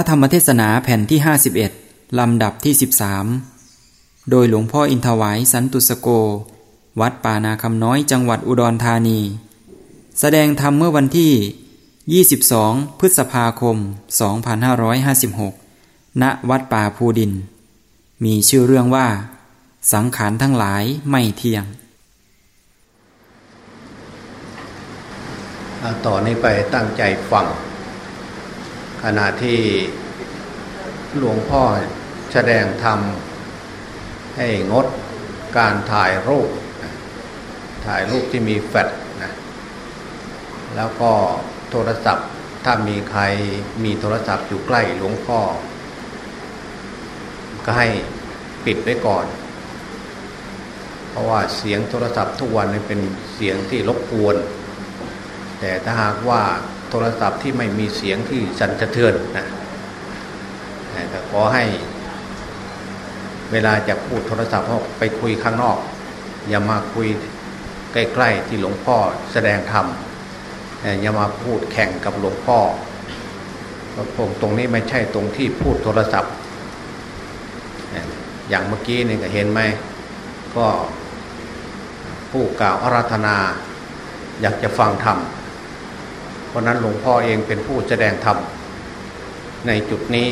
ระธรรมเทศนาแผ่นที่ 51 ลำดับที่ 13 โดยหลวงพ่ออินทวายสันตุสโก วัดป่านาคำน้อยจังหวัดอุดรธานี แสดงธรรมเมื่อวันที่ 22 พฤษภาคม 2556 ณ วัดป่าภูดิน มีชื่อเรื่องว่า สังขารทั้งหลายไม่เที่ยง ต่อนนี้ไปตั้งใจฟัง ขณะที่หลวงพ่อแสดงธรรมให้งดการถ่ายรูป ถ่ายรูปที่มีแฟลชนะแล้วก็โทรศัพท์ถ้ามีใครมีโทรศัพท์อยู่ใกล้หลวงพ่อ ก็ให้ปิดไว้ก่อน เพราะว่าเสียงโทรศัพท์ทุกวันนี้เป็นเสียงที่รบกวน แต่ถ้าหากว่า โทรศัพท์ที่ไม่มีเสียงที่สั่นสะเทือนนะแต่ขอให้ เวลาจะพูดโทรศัพท์ไปคุยข้างนอก อย่ามาคุยใกล้ ๆ ที่หลวงพ่อแสดงธรรมอย่ามาพูดแข่งกับหลวงพ่อตรงนี้ไม่ใช่ตรงที่พูดโทรศัพท์ อย่างเมื่อกี้นี่ก็เห็นไหมก็ผู้กล่าวอาราธนา อยากจะฟังธรรม เพราะนั้นหลวงพ่อเองเป็นผู้แสดงธรรมในจุดนี้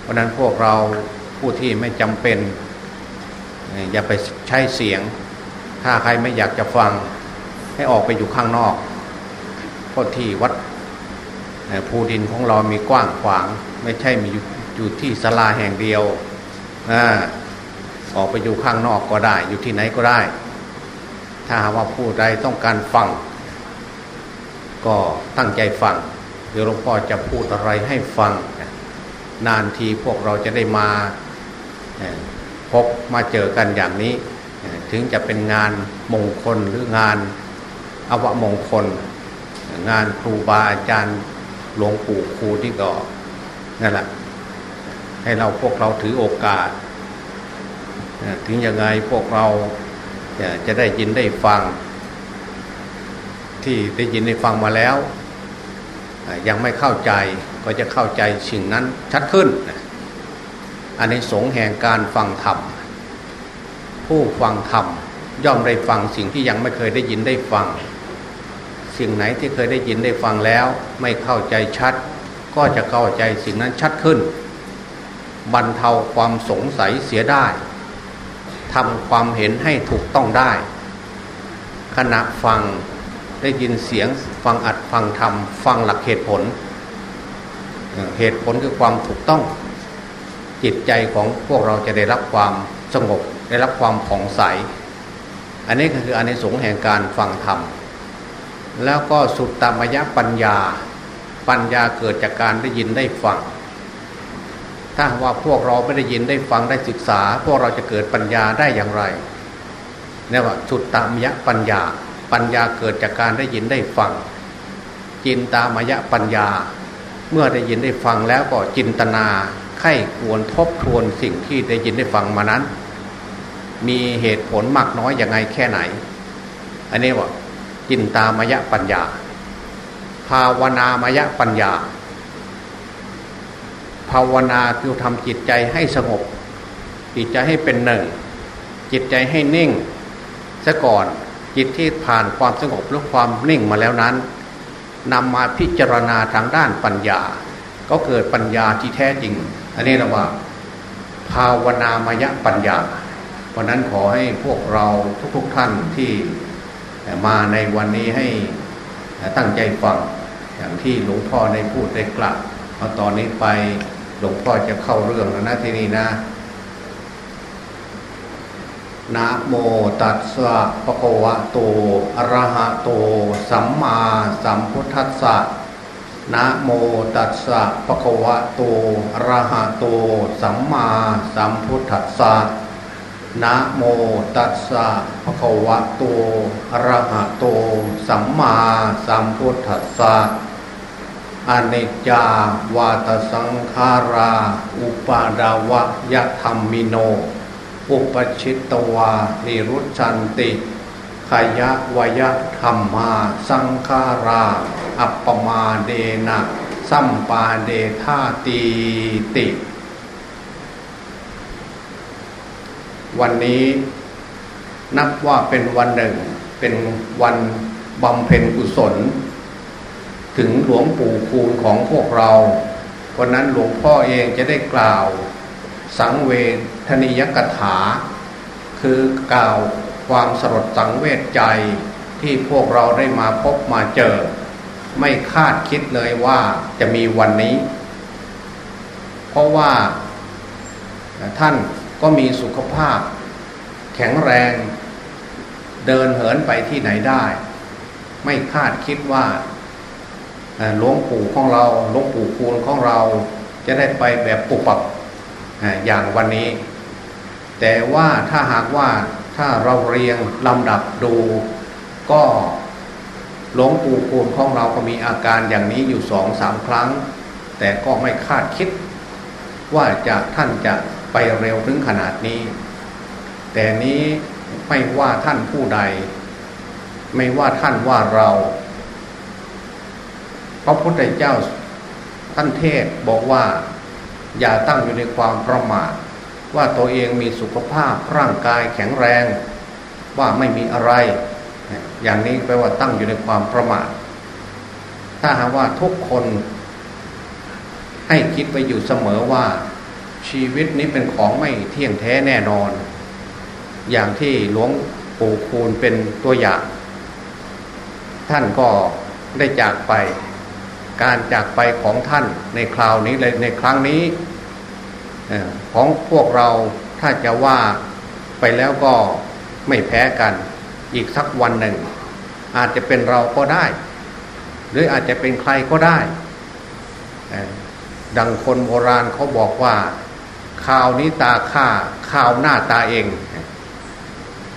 เพราะนั้นพวกเราผู้ที่ไม่จำเป็น อย่าไปใช้เสียง ถ้าใครไม่อยากจะฟังให้ออกไปอยู่ข้างนอกเพราะที่วัดภูดินของเรามีกว้างขวาง ไม่ใช่มีอยู่ที่สลาแห่งเดียวอออกไปอยู่ข้างนอกก็ได้ อยู่ที่ไหนก็ได้ ถ้าว่าผู้ใดต้องการฟัง ก็ตั้งใจฟังเดี๋ยวหลวงพ่อจะพูดอะไรให้ฟัง นานทีพวกเราจะได้มาพบมาเจอกันอย่างนี้ ถึงจะเป็นงานมงคลหรืองานอวมงคล งานครูบาอาจารย์หลวงปู่ครูที่ก็นั่นแหละให้เราพวกเราถือโอกาส ถึงยังไงพวกเราจะได้ยินได้ฟัง ที่ได้ยินได้ฟังมาแล้ว ยังไม่เข้าใจก็จะเข้าใจสิ่งนั้นชัดขึ้น อันนี้สงแห่งการฟังธรรม ผู้ฟังธรรมย่อมได้ฟังสิ่งที่ยังไม่เคยได้ยินได้ฟัง สิ่งไหนที่เคยได้ยินได้ฟังแล้ว ไม่เข้าใจชัด ก็จะเข้าใจสิ่งนั้นชัดขึ้น บรรเทาความสงสัยเสียได้ทำความเห็นให้ถูกต้องได้ ขณะฟัง ได้ยินเสียงฟังอัดฟังธรรมฟังหลักเหตุผล เหตุผลคือความถูกต้อง จิตใจของพวกเราจะได้รับความสงบได้รับความผ่องใส อันนี้ก็คืออันในสงแห่งการฟังธรรม แล้วก็สุดตามยะปัญญา ปัญญาเกิดจากการได้ยินได้ฟัง ถ้าว่าพวกเราไม่ได้ยินได้ฟังได้ศึกษา พวกเราจะเกิดปัญญาได้อย่างไรนี่ว่าสุดตามยะปัญญา ปัญญาเกิดจากการได้ยินได้ฟัง จินตามยะปัญญา เมื่อได้ยินได้ฟังแล้วก็จินตนาไข้ควรทบทวนสิ่งที่ได้ยินได้ฟังมานั้น มีเหตุผลมากน้อยอย่างไงแค่ไหน อันนี้ว่าจินตามยะปัญญา ภาวนามยะปัญญา ภาวนาคือทำจิตใจให้สงบ จิตใจให้เป็นหนึ่ง จิตใจให้นิ่งซะก่อน จิตที่ผ่านความสงบหรือความนิ่งมาแล้วนั้นนำมาพิจารณาทางด้านปัญญา ก็เกิดปัญญาที่แท้จริง อันนี้เราว่า ภาวนามยปัญญา เพราะนั้นขอให้พวกเราทุกๆทท่านที่มาในวันนี้ให้ตั้งใจฟังอย่างที่หลวงพ่อได้พูดได้กล่าวพอตอนนี้ไปหลวงพ่อจะเข้าเรื่องแล้วนะที่นี่นะ นะโมตัสสะปะคะวะโตอะระหะโต สัมมาสัมพุทธัสสะนะโมตัสสะปะคะวะโตอะระหะโต สัมมาสัมพุทธัสสะนะโมตัสสะภะคะวะโตอะระหะโต สัมมาสัมพุทธัสสะอเนจจาวาตสังขารา อุปาดาวะยะธรรมิโน อุปชิตตวา นิรุชันติขยะวยะธรรมา สังขารา อัปปมาเดนะสสัมปาเดธาตีติ วันนี้นับว่าเป็นวันหนึ่ง เป็นวันบำเพ็ญกุศล ถึงหลวงปู่คูณของพวกเราวันนั้นหลวงพ่อเองจะได้กล่าว สังเว ทนิยกถา คือกล่าวความสลดสังเวชใจที่พวกเราได้มาพบมาเจอ ไม่คาดคิดเลยว่าจะมีวันนี้ เพราะว่าท่านก็มีสุขภาพ แข็งแรง เดินเหินไปที่ไหนได้ ไม่คาดคิดว่าหลวงปู่ของเราหลวงปู่คูณของเราจะได้ไปแบบปุบปับอย่างวันนี้ แต่ว่าถ้าหากว่าถ้าเราเรียงลำดับดู ก็หลวงปู่คูณของเราก็มีอาการอย่างนี้อยู่สองสามครั้ง แต่ก็ไม่คาดคิด ว่าจะท่านจะไปเร็วถึงขนาดนี้ แต่นี้ไม่ว่าท่านผู้ใด ไม่ว่าท่านว่าเราพระพุทธเจ้าท่านเทศบอกว่า อย่าตั้งอยู่ในความประมาท ว่าตัวเองมีสุขภาพร่างกายแข็งแรง ว่าไม่มีอะไร อย่างนี้แปลว่าตั้งอยู่ในความประมาทถ้าหากว่าทุกคน ให้คิดไปอยู่เสมอว่า ชีวิตนี้เป็นของไม่เที่ยงแท้แน่นอน อย่างที่หลวงปู่คูณเป็นตัวอย่าง ท่านก็ได้จากไป การจากไปของท่านในคราวนี้เลยในครั้งนี้ ของพวกเราถ้าจะว่าไปแล้วก็ไม่แพ้กัน อีกสักวันหนึ่ง อาจจะเป็นเราก็ได้ หรืออาจจะเป็นใครก็ได้ ดังคนโบราณเขาบอกว่าข่าวนี้ตาข้าข่าวหน้าตาเอง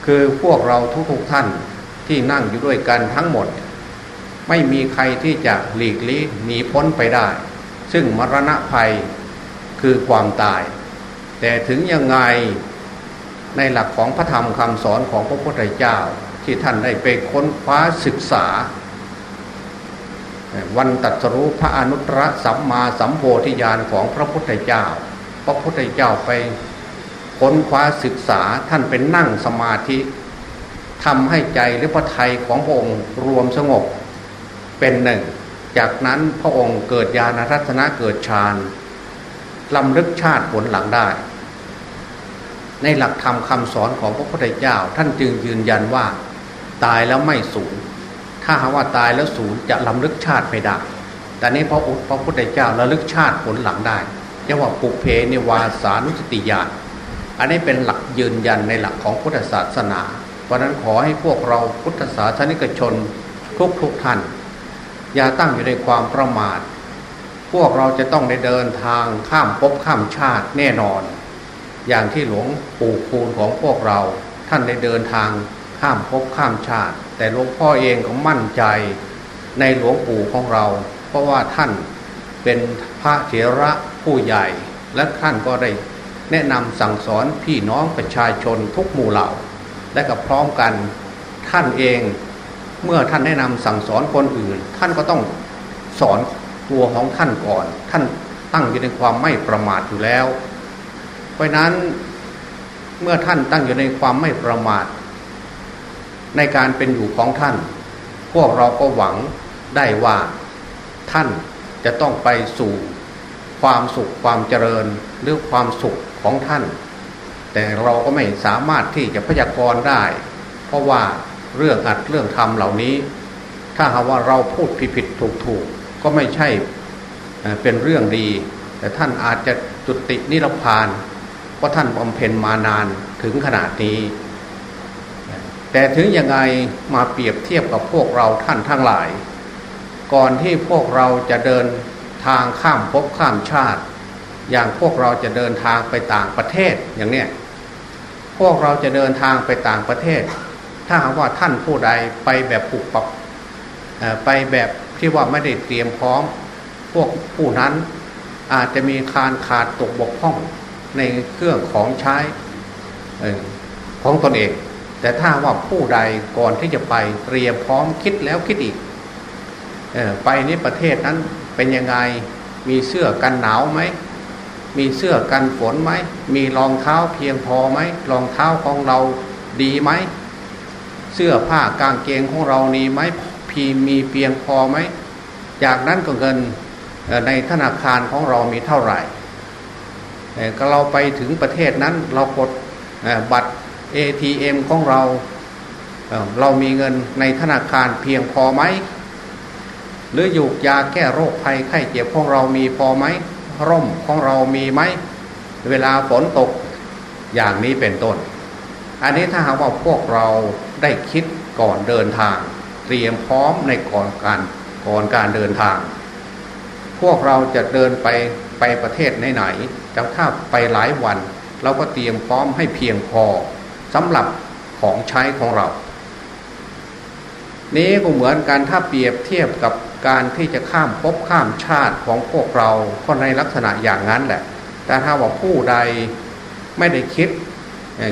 คือพวกเราทุกๆท่านที่นั่งอยู่ด้วยกันทั้งหมด ไม่มีใครที่จะหลีกลี่หนีพ้นไปได้ ซึ่งมรณะภัย คือความตาย แต่ถึงยังไงในหลักของพระธรรมคำสอนของพระพุทธเจ้า ที่ท่านได้ไปค้นคว้าศึกษา วันตัดสรุพระอนุตตรสัมมาสัมโพธิญาณของพระพุทธเจ้า พระพุทธเจ้าไปค้นคว้าศึกษาท่านเป็นนั่งสมาธิทำให้ใจหรือพระไทยของพระองค์รวมสงบเป็นหนึ่ง จากนั้นพระองค์เกิดญาณรัตนะเกิดฌาน ลำลึกชาติผลหลังได้ ในหลักธรรมคำสอนของพระพุทธเจ้า ท่านจึงยืนยันว่า ตายแล้วไม่สูญถ้าหาว่าตายแล้วสูญจะลำลึกชาติไม่ได้แต่นี้พระอุพระพุทธเจ้าระลึกชาติผลหลังได้เรียกว่าปุเพเนวาสานุสติญาณอันนี้เป็นหลักยืนยันในหลักของพุทธศาสนาเพราะนั้นขอให้พวกเราพุทธศาสนิกชนทุกทุกท่าน อย่าตั้งอยู่ในความประมาท วกเราจะต้องได้เดินทางข้ามภพข้ามชาติแน่นอน อย่างที่หลวงปู่คูณของพวกเรา ท่านได้เดินทางข้ามภพข้ามชาติ แต่หลวงพ่อเองก็มั่นใจในหลวงปู่ของเรา เพราะว่าท่านเป็นพระเถระผู้ใหญ่ และท่านก็ได้แนะนำสั่งสอนพี่น้องประชาชนทุกหมู่เหล่า และกับพร้อมกันท่านเอง เมื่อท่านแนะนำสั่งสอนคนอื่น ท่านก็ต้องสอน ตัวของท่านก่อน ท่านตั้งอยู่ในความไม่ประมาทอยู่แล้ว เพราะนั้นเมื่อท่านตั้งอยู่ในความไม่ประมาท ในการเป็นอยู่ของท่าน พวกเราก็หวังได้ว่าท่านจะต้องไปสู่ความสุขความเจริญหรือความสุขของท่าน แต่เราก็ไม่สามารถที่จะพยากรณ์ได้ เพราะว่าเรื่องอัดเรื่องทำเหล่านี้ ถ้าหากว่าเราพูดผิดผิดถูกถูก ก็ไม่ใช่เป็นเรื่องดี แต่ท่านอาจจะจุตินิรพาน เพราะท่านบำเพ็ญมานานถึงขนาดนี้ แต่ถึงยังไงมาเปรียบเทียบกับพวกเราท่านทั้งหลาย ก่อนที่พวกเราจะเดินทางข้ามภพข้ามชาติ อย่างพวกเราจะเดินทางไปต่างประเทศอย่างเนี้ยพวกเราจะเดินทางไปต่างประเทศ ถ้าหากว่าท่านผู้ใดไปแบบปุบปับไปแบบ ที่ว่าไม่ได้เตรียมพร้อม พวกผู้นั้นอาจจะมีคารขาดตกบกพร่องในเครื่องของใช้ของตนเอง แต่ถ้าว่าผู้ใดก่อนที่จะไปเตรียมพร้อมคิดแล้วคิดอีกไปในประเทศนั้นเป็นยังไงมีเสื้อกันหนาวไหมมีเสื้อกันฝนไหมมีรองเท้าเพียงพอไหมรองเท้าของเราดีไหมเสื้อผ้ากางเกงของเรานี่ไหมพ มีเพียงพอไหม จากนั้นก็เงินในธนาคารของเรามีเท่าไหร่ก็เราไปถึงประเทศนั้นเรากดบัตร ATM ของเราเรามีเงินในธนาคารเพียงพอไหม หรืออยู่ยาแก้โรคภัยไข้เจ็บของเรามีพอไหม ร่มของเรามีไหม เวลาฝนตกอย่างนี้เป็นต้น อันนี้ถ้าหากว่าพวกเราได้คิดก่อนเดินทาง เตรียมพร้อมในก่อนการก่อนการเดินทาง พวกเราจะเดินไปไปประเทศไหนๆจะถ้าไปหลายวัน เราก็เตรียมพร้อมให้เพียงพอสำหรับของใช้ของเรา นี้ก็เหมือนกันถ้าเปรียบเทียบกับการที่จะข้ามภพข้ามชาติของพวกเราก็ในลักษณะอย่างนั้นแหละ แต่ถ้าว่าผู้ใดไม่ได้คิด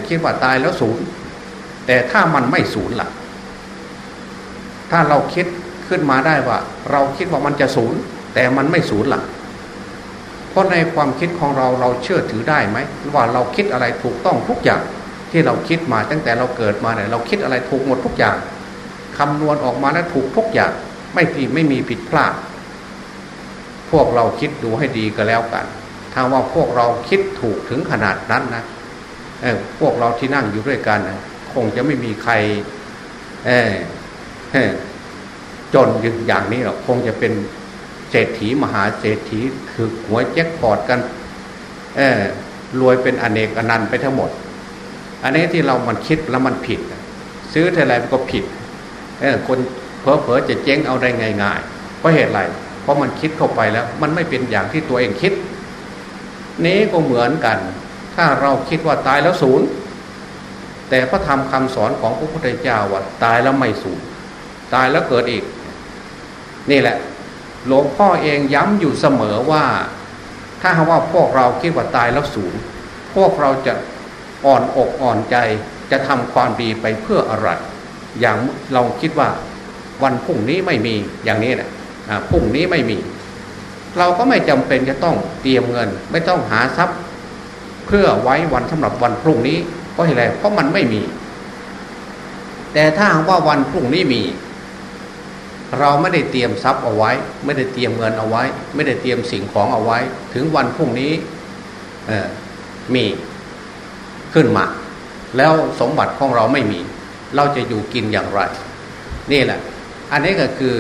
คิดว่าตายแล้วศูนย์แต่ถ้ามันไม่ศูนย์ล่ะ ถ้าเราคิดขึ้นมาได้ว่า เราคิดว่ามันจะศูนย์แต่มันไม่ศูนย์ล่ะเพราะในความคิดของเราเราเชื่อถือได้ไหมว่าเราคิดอะไรถูกต้องทุกอย่าง ที่เราคิดมาตั้งแต่เราเกิดมาเนี่ยเราคิดอะไรถูกหมดทุกอย่างคำนวณออกมาแล้วถูกทุกอย่าง ไม่ผิดไม่มีผิดพลาด พวกเราคิดดูให้ดีก็แล้วกันถ้าว่าพวกเราคิดถูกถึงขนาดนั้นนะพวกเราที่นั่งอยู่ด้วยกันนะคงจะไม่มีใครเออ จนอย่างนี้หรอกคงจะเป็นเศรษฐีมหาเศรษฐีคือหัวแจ็คพอดกันรวยเป็นอเนกอนันต์ไปทั้งหมด อันนี้ที่เรามันคิดแล้วมันผิด ซื้อเท่าไรมันก็ผิดคนเพอเพอจะเจ๊งเอาได้ง่ายๆเพราะเหตุไรเพราะมันคิดเข้าไปแล้ว มันไม่เป็นอย่างที่ตัวเองคิด นี้ก็เหมือนกัน ถ้าเราคิดว่าตายแล้วศูนย์แต่พระธรรมคำสอนของพระพุทธเจ้าว่าตายแล้วไม่สูญ ตายแล้วเกิดอีก นี่แหละ หลวงพ่อเองย้ำอยู่เสมอว่า ถ้าหากว่าพวกเราคิดว่าตายแล้วสูญพวกเราจะอ่อนอกอ่อนใจจะทำความดีไปเพื่ออะไร อย่างเราคิดว่าวันพรุ่งนี้ไม่มีอย่างนี้แหละพรุ่งนี้ไม่มี เราก็ไม่จำเป็นจะต้องเตรียมเงิน ไม่ต้องหาทรัพย์ เพื่อไว้วันสำหรับวันพรุ่งนี้เพราะอะไรเพราะมันไม่มี แต่ถ้าว่าวันพรุ่งนี้มี เราไม่ได้เตรียมทรัพย์เอาไว้ ไม่ได้เตรียมเงินเอาไว้ ไม่ได้เตรียมสิ่งของเอาไว้ ถึงวันพรุ่งนี้มีขึ้นมา แล้วสมบัติของเราไม่มี เราจะอยู่กินอย่างไร นี่แหละ อันนี้ก็คือ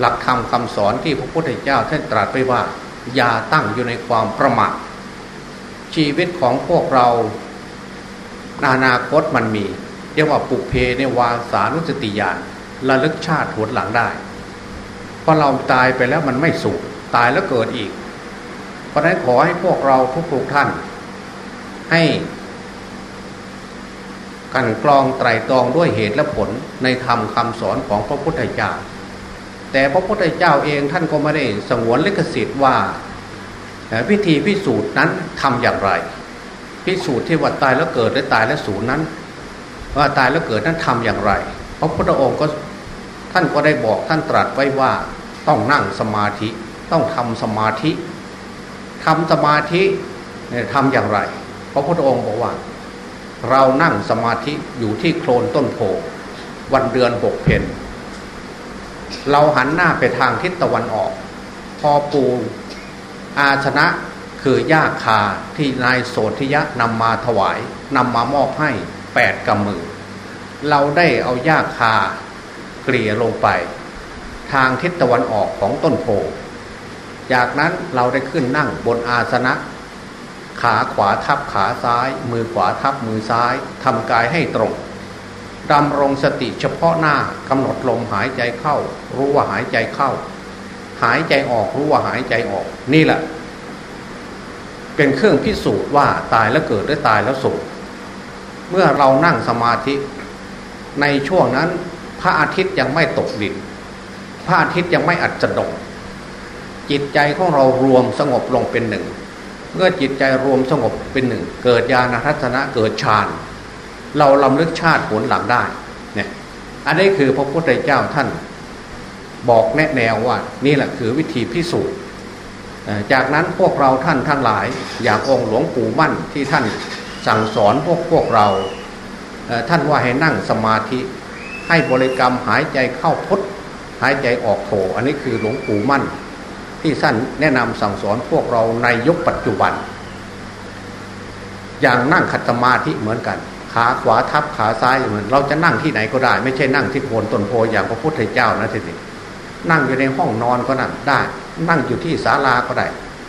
หลักธรรมคาสอนที่พระพุทธเจ้าท่านตรัสไปว่า อย่าตั้งอยู่ในความประมาทชีวิตของพวกเรานานาคตมันมี เรียกว่าปุเพในวาสานุสติญาณระลึกชาติหวนหลังได้ เพราะเราตายไปแล้วมันไม่สุขตายแล้วเกิดอีก เพราะนั้นขอให้พวกเราทุกๆท่าน ให้กันกรองไตรตรองด้วยเหตุและผลในธรรมคาสอนของพระพุทธเจ้า แต่พระพุทธเจ้าเองท่านก็ไม่ได้สงวนลิขสิทธิ์ว่าพิธีพิสูจน์นั้นทำอย่างไร พิสูจน์ที่ว่าตายแล้วเกิดและตายแล้วสูญนั้น ว่าตายแล้วเกิดนั้นทำอย่างไร พระพุทธองค์ก็ท่านก็ได้บอกท่านตรัสไว้ว่า ต้องนั่งสมาธิ ต้องทำสมาธิทำสมาธิทำอย่างไร พระพุทธองค์บอกว่า เรานั่งสมาธิอยู่ที่โคลนต้นโพวันเดือนหกเพนเราหันหน้าไปทางทิศตะวันออก พอปูอาชนะคือหญ้าคาที่นายโสธิยะนำมาถวายนำมามอบให้แปดกำมือ เราได้เอาหญ้าคาเกลี่ยลงไป ทางทิศตะวันออกของต้นโพ จากนั้นเราได้ขึ้นนั่งบนอาสนะ ขาขวาทับขาซ้าย มือขวาทับมือซ้ายทำกายให้ตรงดำรงสติเฉพาะหน้ากำหนดลมหายใจเข้า รู้ว่าหายใจเข้า หายใจออกรู้ว่าหายใจออก นี่แหละ เป็นเครื่องพิสูจน์ว่าตายแล้วเกิดหรือตายแล้วสูญเมื่อเรานั่งสมาธิ ในช่วงนั้นพระอาทิตย์ยังไม่ตกดิน พระอาทิตย์ยังไม่อัดจดงจิตใจของเรารวมสงบลงเป็นหนึ่ง เมื่อจิตใจรวมสงบเป็นหนึ่ง เกิดญาณทัศนะเกิดฌานเราลำลึกชาติผลหลังได้เนี่ยอันนี้คือพระพุทธเจ้าท่าน บอกแนะแนวว่านี่แหละคือวิธีพิสูจน์จากนั้นพวกเราท่านทั้งหลาย อย่างองค์หลวงปู่มั่นที่ท่านสั่งสอนพวกพวกเราท่านว่าให้นั่งสมาธิ ให้บริกรรมหายใจเข้าพุท หายใจออกโถอันนี้คือหลวงปู่มั่น ที่ท่านแนะนำสั่งสอนพวกเราในยุคปัจจุบัน อย่างนั่งขัดสมาธิเหมือนกัน ขาขวาทับขาซ้ายเหมือนเราจะนั่งที่ไหนก็ได้ ไม่ใช่นั่งที่โคนต้นโพอย่างพระพุทธเจ้านะทีนี้นั่งอยู่ในห้องนอนก็นั่งได้ นั่งอยู่ที่ศาลาก็ได้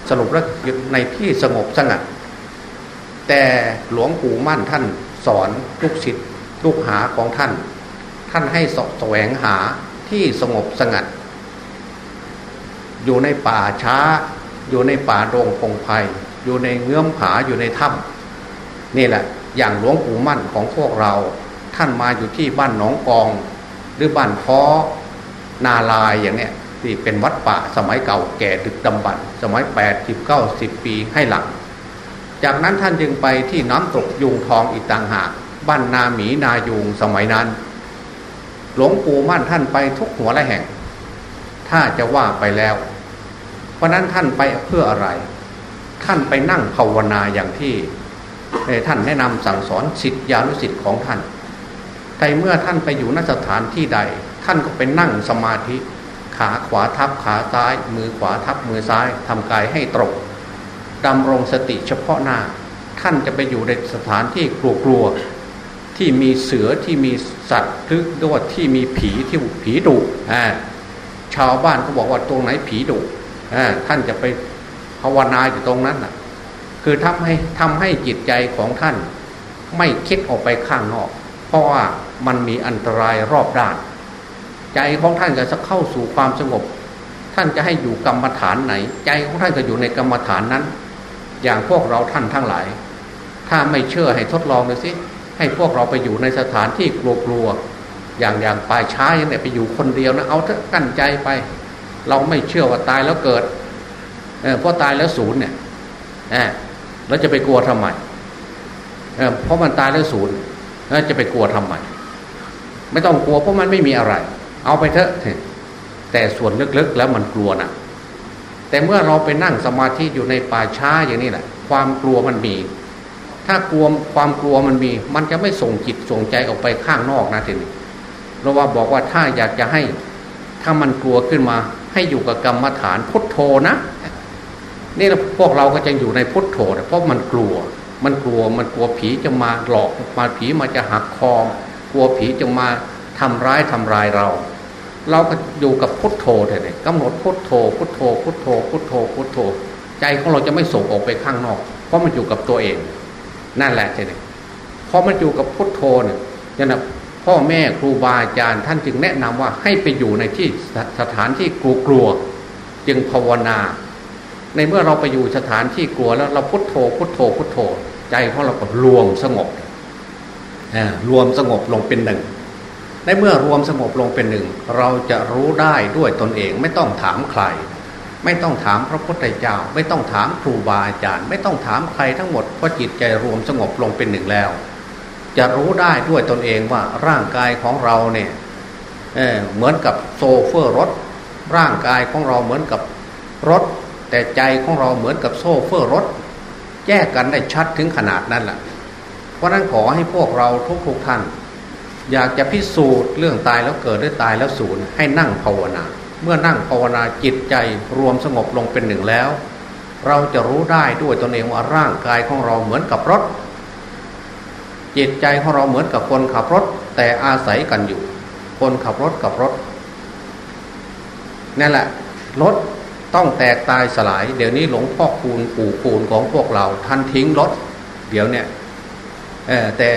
สรุปแล้วในที่สงบสงัด แต่หลวงปู่มั่นท่านสอนลูกศิษย์ลูกหาของท่าน ท่านให้สแสวงหา ที่สงบสงัด อยู่ในป่าช้า อยู่ในป่าโรงพงไพ่อยู่ในเงื้อมผาอยู่ในถ้ำนี่แหละ อย่างหลวงปู่มั่นของพวกเรา ท่านมาอยู่ที่บ้านหนองกอง หรือบ้านพ้อนาลายอย่างเนี้ยที่เป็นวัดป่าสมัยเก่าแก่ดึกดำบรรสมัยแปดสิบเก้าสิบปีให้หลัง จากนั้นท่านจึงไปที่น้ำตกยุงทองอีกต่างหาก บ้านนาหมีนายุงสมัยนั้น หลวงปู่มั่นท่านไปทุกหัวละแห่ง ถ้าจะว่าไปแล้ว เพราะนั้นท่านไปเพื่ออะไร ท่านไปนั่งภาวนาอย่างที่ท่านแนะนำสั่งสอนสิทธิานุสิทธิ์ของท่านแต่เมื่อท่านไปอยู่นสถานที่ใด ท่านก็ไปนั่งสมาธิ ขาขวาทับขาซ้าย มือขวาทับมือซ้ายทำกายให้ตรงดำรงสติเฉพาะหน้า ท่านจะไปอยู่ในสถานที่กลัวๆ ที่มีเสือที่มีสัตว์หรือด้วยที่มีผีที่ผีดุชาวบ้านเขาบอกว่าตรงไหนผีดุท่านจะไปภาวนาอยู่ตรงนั้นน่ะ คือทำให้ทำให้จิตใจของท่าน ไม่คิดออกไปข้างนอก เพราะว่ามันมีอันตรายรอบด้าน ใจของท่านก็จะเข้าสู่ความสงบ ท่านจะให้อยู่กรรมฐานไหน ใจของท่านก็อยู่ในกรรมฐานนั้น อย่างพวกเราท่านทั้งหลาย ถ้าไม่เชื่อให้ทดลองดูสิ ให้พวกเราไปอยู่ในสถานที่กลัวๆอย่างอย่างปลายช้าอย่างนี้ไปอยู่คนเดียวนะเอาเถอะกั้นใจไป เราไม่เชื่อว่าตายแล้วเกิดเออพอตายแล้วศูนย์เนี่ยเออเราจะไปกลัวทำไมเพราะมันตายแล้วศูนย์แล้วจะไปกลัวทำไมไม่ต้องกลัวเพราะมันไม่มีอะไร เอาไปเถอะแต่ส่วนลึกๆแล้วมันกลัวนะแต่เมื่อเราไปนั่งสมาธิอยู่ในป่าช้าอย่างนี้แหละความกลัวมันมี ถ้ากลัวความกลัวมันมี มันจะไม่ส่งจิตส่งใจออกไปข้างนอกนะทีนี้เราว่าบอกว่าถ้าอยากจะให้ถ้ามันกลัวขึ้นมา ให้อยู่กับกรรมฐานพุทโธนะนี่พวกเราก็จะอยู่ในพุทโธเพราะมันกลัว มันกลัวมันกลัวผีจะมาหลอกมาผีมาจะหักคอ กลัวผีจะมาทำร้ายทำลายเรา เราก็อยู่กับพุทโธเถอะกำหนดพุทโธ พุทโธ พุทโธ พุทโธพุทโธ ใจของเราจะไม่ส่งออกไปข้างนอก เพราะมันอยู่กับตัวเอง นั่นแหละเถอะพอมันอยู่กับพุทโธเนี่ยนะพ่อแม่ครูบาอาจารย์ท่านจึงแนะนำว่าให้ไปอยู่ในที่สถานที่กลัวกลัวจึงภาวนา ในเมื่อเราไปอยู่สถานที่กลัวแล้วเราพุทโธ พุทโธ พุทโธ ใจของเราก็รวมสงบรวมสงบลงเป็นหนึ่งในเมื่อรวมสงบลงเป็นหนึ่ง เราจะรู้ได้ด้วยตนเองไม่ต้องถามใคร ไม่ต้องถามพระพุทธเจ้า ไม่ต้องถามครูบาอาจารย์ ไม่ต้องถามใครทั้งหมดเพราะจิตใจรวมสงบลงเป็นหนึ่งแล้ว จะรู้ได้ด้วยตนเองว่าร่างกายของเราเนี่ยเเหมือนกับโซเฟอร์รถ ร่างกายของเราเหมือนกับรถ แต่ใจของเราเหมือนกับโซเฟอร์รถ แยกกันได้ชัดถึงขนาดนั้นแหละเพราะนั้นขอให้พวกเราทุกๆท่าน อยากจะพิสูจน์เรื่องตายแล้วเกิดหรือตายแล้วสูญให้นั่งภาวนา เมื่อนั่งภาวนาจิตใจรวมสงบลงเป็นหนึ่งแล้ว เราจะรู้ได้ด้วยตนเองว่าร่างกายของเราเหมือนกับรถ จิตใจของเราเหมือนกับคนขับรถ แต่อาศัยกันอยู่ คนขับรถกับรถนั่นแหละรถต้องแตกตายสลาย เดี๋ยวนี้หลวงพ่อคูณปู่คูณของพวกเราท่านทิ้งรถ เดี๋ยวเนี่ยแต่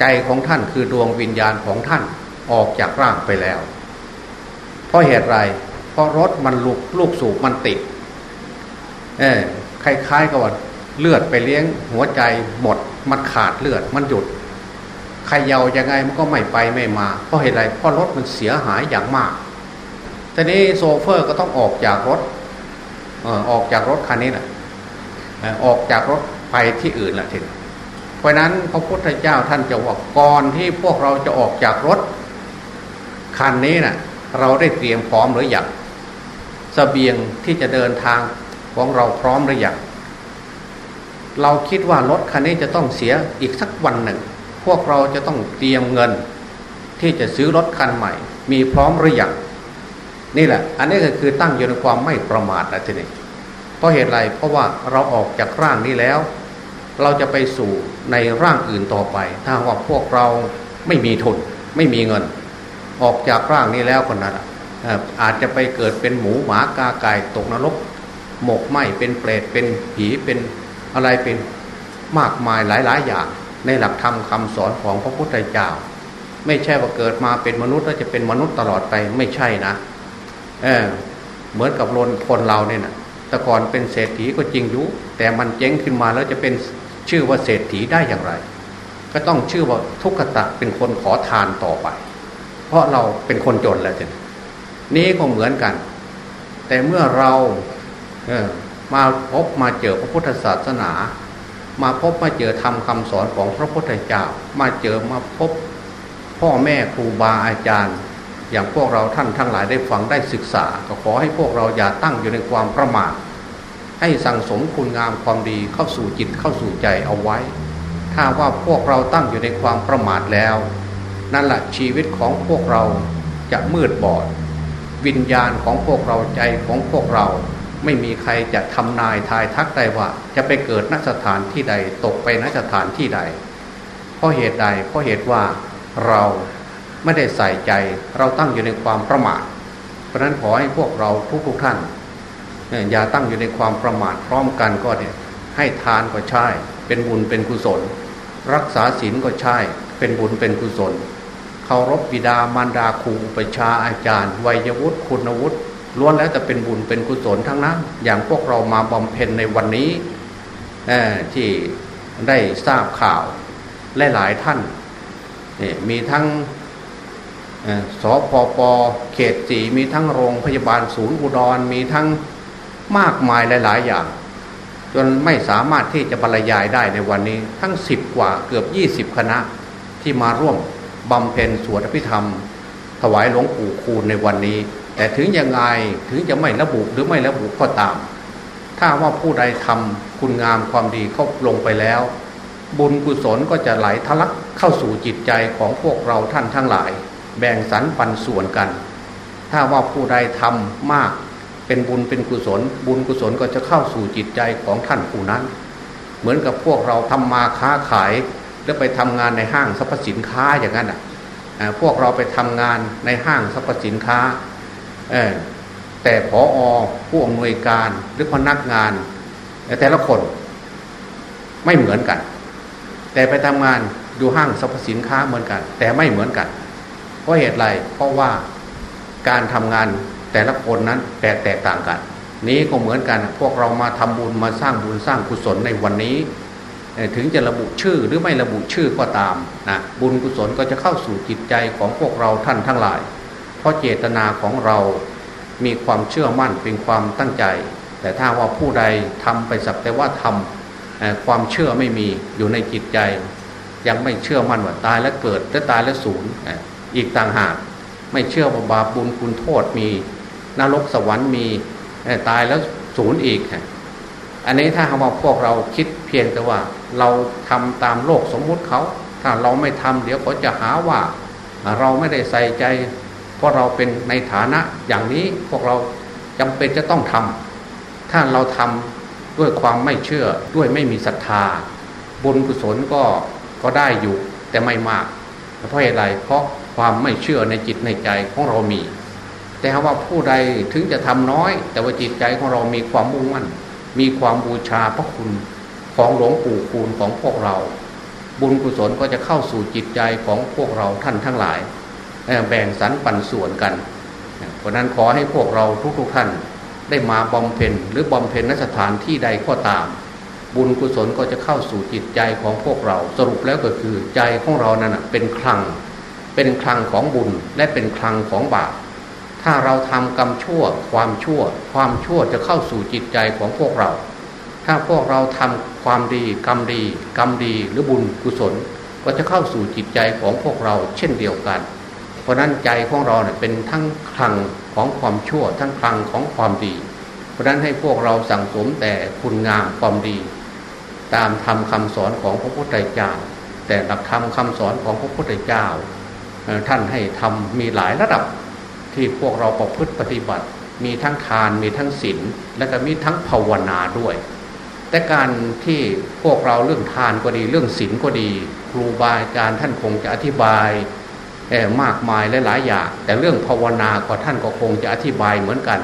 ใจของท่านคือดวงวิญญาณของท่านออกจากร่างไปแล้ว เพราะเหตุไร เพราะรถมันลุกลูกสูบมันติดเออคล้ายๆกับว่าเลือดไปเลี้ยงหัวใจหมด มันขาดเลือดมันหยุดใครเยายังไงมันก็ไม่ไปไม่มา เพราะเหตุไรเพราะรถมันเสียหายอย่างมากทีนี้โซเฟอร์ก็ต้องออกจากรถออกจากรถคันนี้แหละออกจากรถไปที่อื่นแหละทีนี้เพราะนั้นพระพุทธเจ้าท่านจะว่าก่อนที่พวกเราจะออกจากรถคันนี้นะ่ะ เราได้เตรียมพร้อมหรือยัง สเสบียงที่จะเดินทางของเราพร้อมหรือยังเราคิดว่ารถคันนี้จะต้องเสียอีกสักวันหนึ่ง พวกเราจะต้องเตรียมเงิน ที่จะซื้อรถคันใหม่ มีพร้อมหรือยังนี่แหละ อันนี้ก็คือตั้งอยู่ในความไม่ประมาทนะทีนี้เพราะเหตุไรเพราะว่าเราออกจากร่างนี้แล้ว เราจะไปสู่ในร่างอื่นต่อไป ถ้าว่าพวกเราไม่มีทุนไม่มีเงิน ออกจากร่างนี้แล้วคนนั้น อาจจะไปเกิดเป็นหมูหมากาไก่ตกนรก หมกไหมเป็นเปรตเป็นผีเป็นอะไรเป็นมากมายหลายๆ อย่าง ในหลักธรรมคาสอนของพระพุทธเจ้า ไม่ใช่ว่าเกิดมาเป็นมนุษย์แล้วจะเป็นมนุษย์ตลอดไปไม่ใช่นะเออเหมือนกับคนคนเราเนี่ยนะแต่ก่อนเป็นเศรษฐีก็จริงอยู่แต่มันเจ๊งขึ้นมาแล้วจะเป็นชื่อว่าเศรษฐีได้อย่างไร ก็ต้องชื่อว่าทุกขตะเป็นคนขอทานต่อไป เพราะเราเป็นคนจนแล้วจ้ะ นี้ก็เหมือนกัน แต่เมื่อเราเออมาพบมาเจอพระพุทธศาสนา มาพบมาเจอทำคำสอนของพระพุทธเจ้า มาเจอมาพบพ่อแม่ครูบาอาจารย์ อย่างพวกเราท่านทั้งหลายได้ฟังได้ศึกษา ก็ขอให้พวกเราอย่าตั้งอยู่ในความประมาทให้สั่งสมคุณงามความดีเข้าสู่จิตเข้าสู่ใจเอาไว้ ถ้าว่าพวกเราตั้งอยู่ในความประมาทแล้ว นั่นแหละชีวิตของพวกเราจะมืดบอด วิญญาณของพวกเราใจของพวกเรา ไม่มีใครจะทำนายทายทักได้ว่า จะไปเกิดนักสถานที่ใดตกไปนักสถานที่ใด เพราะเหตุใดเพราะเหตุว่าเราไม่ได้ใส่ใจเราตั้งอยู่ในความประมาทเพราะนั้นขอให้พวกเราทุกๆทท่านอย่าตั้งอยู่ในความประมาทพร้อมกันก็เนี่ยให้ทานก็ใช่ เป็นบุญเป็นกุศล รักษาศีลก็ใช่ เป็นบุญเป็นกุศล เคารพบิดามารดาครูอุปชาอาจารย์ วัยวุฒิคุณวุฒิล้วนแล้วแต่เป็นบุญเป็นกุศลทั้งนั้น อย่างพวกเรามาบำเพ็ญในวันนี้ที่ได้ทราบข่าวและหลายท่านมีทั้งสพปเขตสีมีทั้งโรงพยาบาลศูนย์อุดรมีทั้งมากมายหลาย ๆ อย่าง จนไม่สามารถที่จะบรรยายได้ในวันนี้ ทั้งสิบกว่าเกือบยี่สิบคณะที่มาร่วม บำเพ็ญสวดอภิธรรม ถวายหลวงปู่คูณในวันนี้ แต่ถึงยังไงถึงจะไม่ระบุหรือไม่ระบุก็ตาม ถ้าว่าผู้ใดทำคุณงามความดีเข้าลงไปแล้ว บุญกุศลก็จะไหลทะลักเข้าสู่จิตใจของพวกเราท่านทั้งหลาย แบ่งสรรปันส่วนกัน ถ้าว่าผู้ใดทำมาก เป็นบุญเป็นกุศล บุญกุศลก็จะเข้าสู่จิตใจของท่านผู้นั้น เหมือนกับพวกเราทำมาค้าขาย แล้วไปทำงานในห้างสรรพสินค้าอย่างนั้นอะพวกเราไปทำงานในห้างสรรพสินค้าแต่พออผู้อำนวยการหรือพนักงานแต่ละคนไม่เหมือนกัน แต่ไปทำงานอยู่ห้างสรรพสินค้าเหมือนกัน แต่ไม่เหมือนกัน เพราะเหตุไรเพราะว่าการทำงานแต่ละคนนั้นแตกแตกต่างกัน นี้ก็เหมือนกัน พวกเรามาทำบุญมาสร้างบุญสร้างกุศลในวันนี้ ถึงจะระบุชื่อหรือไม่ระบุชื่อก็ตามนะบุญกุศลก็จะเข้าสู่จิตใจของพวกเราท่านทั้งหลาย เพราะเจตนาของเรามีความเชื่อมั่นเป็นความตั้งใจ แต่ถ้าว่าผู้ใดทำไปสักแต่ว่าทำความเชื่อไม่มีอยู่ในจิตใจ ยังไม่เชื่อมั่นว่าตายแล้วเกิดและตายแล้วสูญอีกต่างหากไม่เชื่อว่าบาปบุญคุณโทษมีนรกสวรรค์มีตายแล้วสูญอีก อันนี้ถ้าเราพวกเราคิดเพียงแต่ว่า เราทำตามโลกสมมุติเขา ถ้าเราไม่ทำเดี๋ยวเขาจะหาว่า เราไม่ได้ใส่ใจ เพราะเราเป็นในฐานะอย่างนี้พวกเราจำเป็นจะต้องทำถ้าเราทำด้วยความไม่เชื่อด้วยไม่มีศรัทธา บุญกุศลก็ก็ได้อยู่แต่ไม่มาก เพราะอะไรเพราะความไม่เชื่อในจิตในใจของเรามี แต่ว่าผู้ใดถึงจะทำน้อย แต่ว่าจิตใจของเรามีความมุ่งมั่น มีความบูชาพระคุณ ของหลวงปู่คูณของพวกเรา บุญกุศลก็จะเข้าสู่จิตใจของพวกเราท่านทั้งหลาย แบ่งสรรปันส่วนกัน เพราะนั้นขอให้พวกเราทุกๆทท่านได้มาบำเพ็ญหรือบำเพ็ญนสถานที่ใดก็ตาม บุญกุศลก็จะเข้าสู่จิตใจของพวกเรา สรุปแล้วก็คือใจของเรานั้นเป็นคลัง เป็นคลังของบุญและเป็นคลังของบาปถ้าเราทำกรรมชั่ว ความชั่ว ความชั่วจะเข้าสู่จิตใจของพวกเรา ถ้าพวกเราทำความดีกรรมดีกรรมดีหรือบุญกุศล ก็จะเข้าสู่จิตใจของพวกเราเช่นเดียวกัน เพราะนั้นใจของเราเนี่ยเป็นทั้งคลังของความชั่ว ทั้งคลังของความดี เพราะนั้นให้พวกเราสั่งสมแต่คุณงามความดี ตามธรรมคาสอนของพระพุทธเจ้า แต่หลักธรรมคาสอนของพระพุทธเจ้า ท่านให้ทำมีหลายระดับที่พวกเราประพฤติปฏิบัติ มีทั้งทานมีทั้งศีลและก็มีทั้งภาวนาด้วย แต่การที่พวกเราเรื่องทานก็ดีเรื่องศีลก็ดี ครูบาอาจารย์ท่านคงจะอธิบายมากมายหลายๆอย่าง แต่เรื่องภาวนาก็ท่านก็คงจะอธิบายเหมือนกัน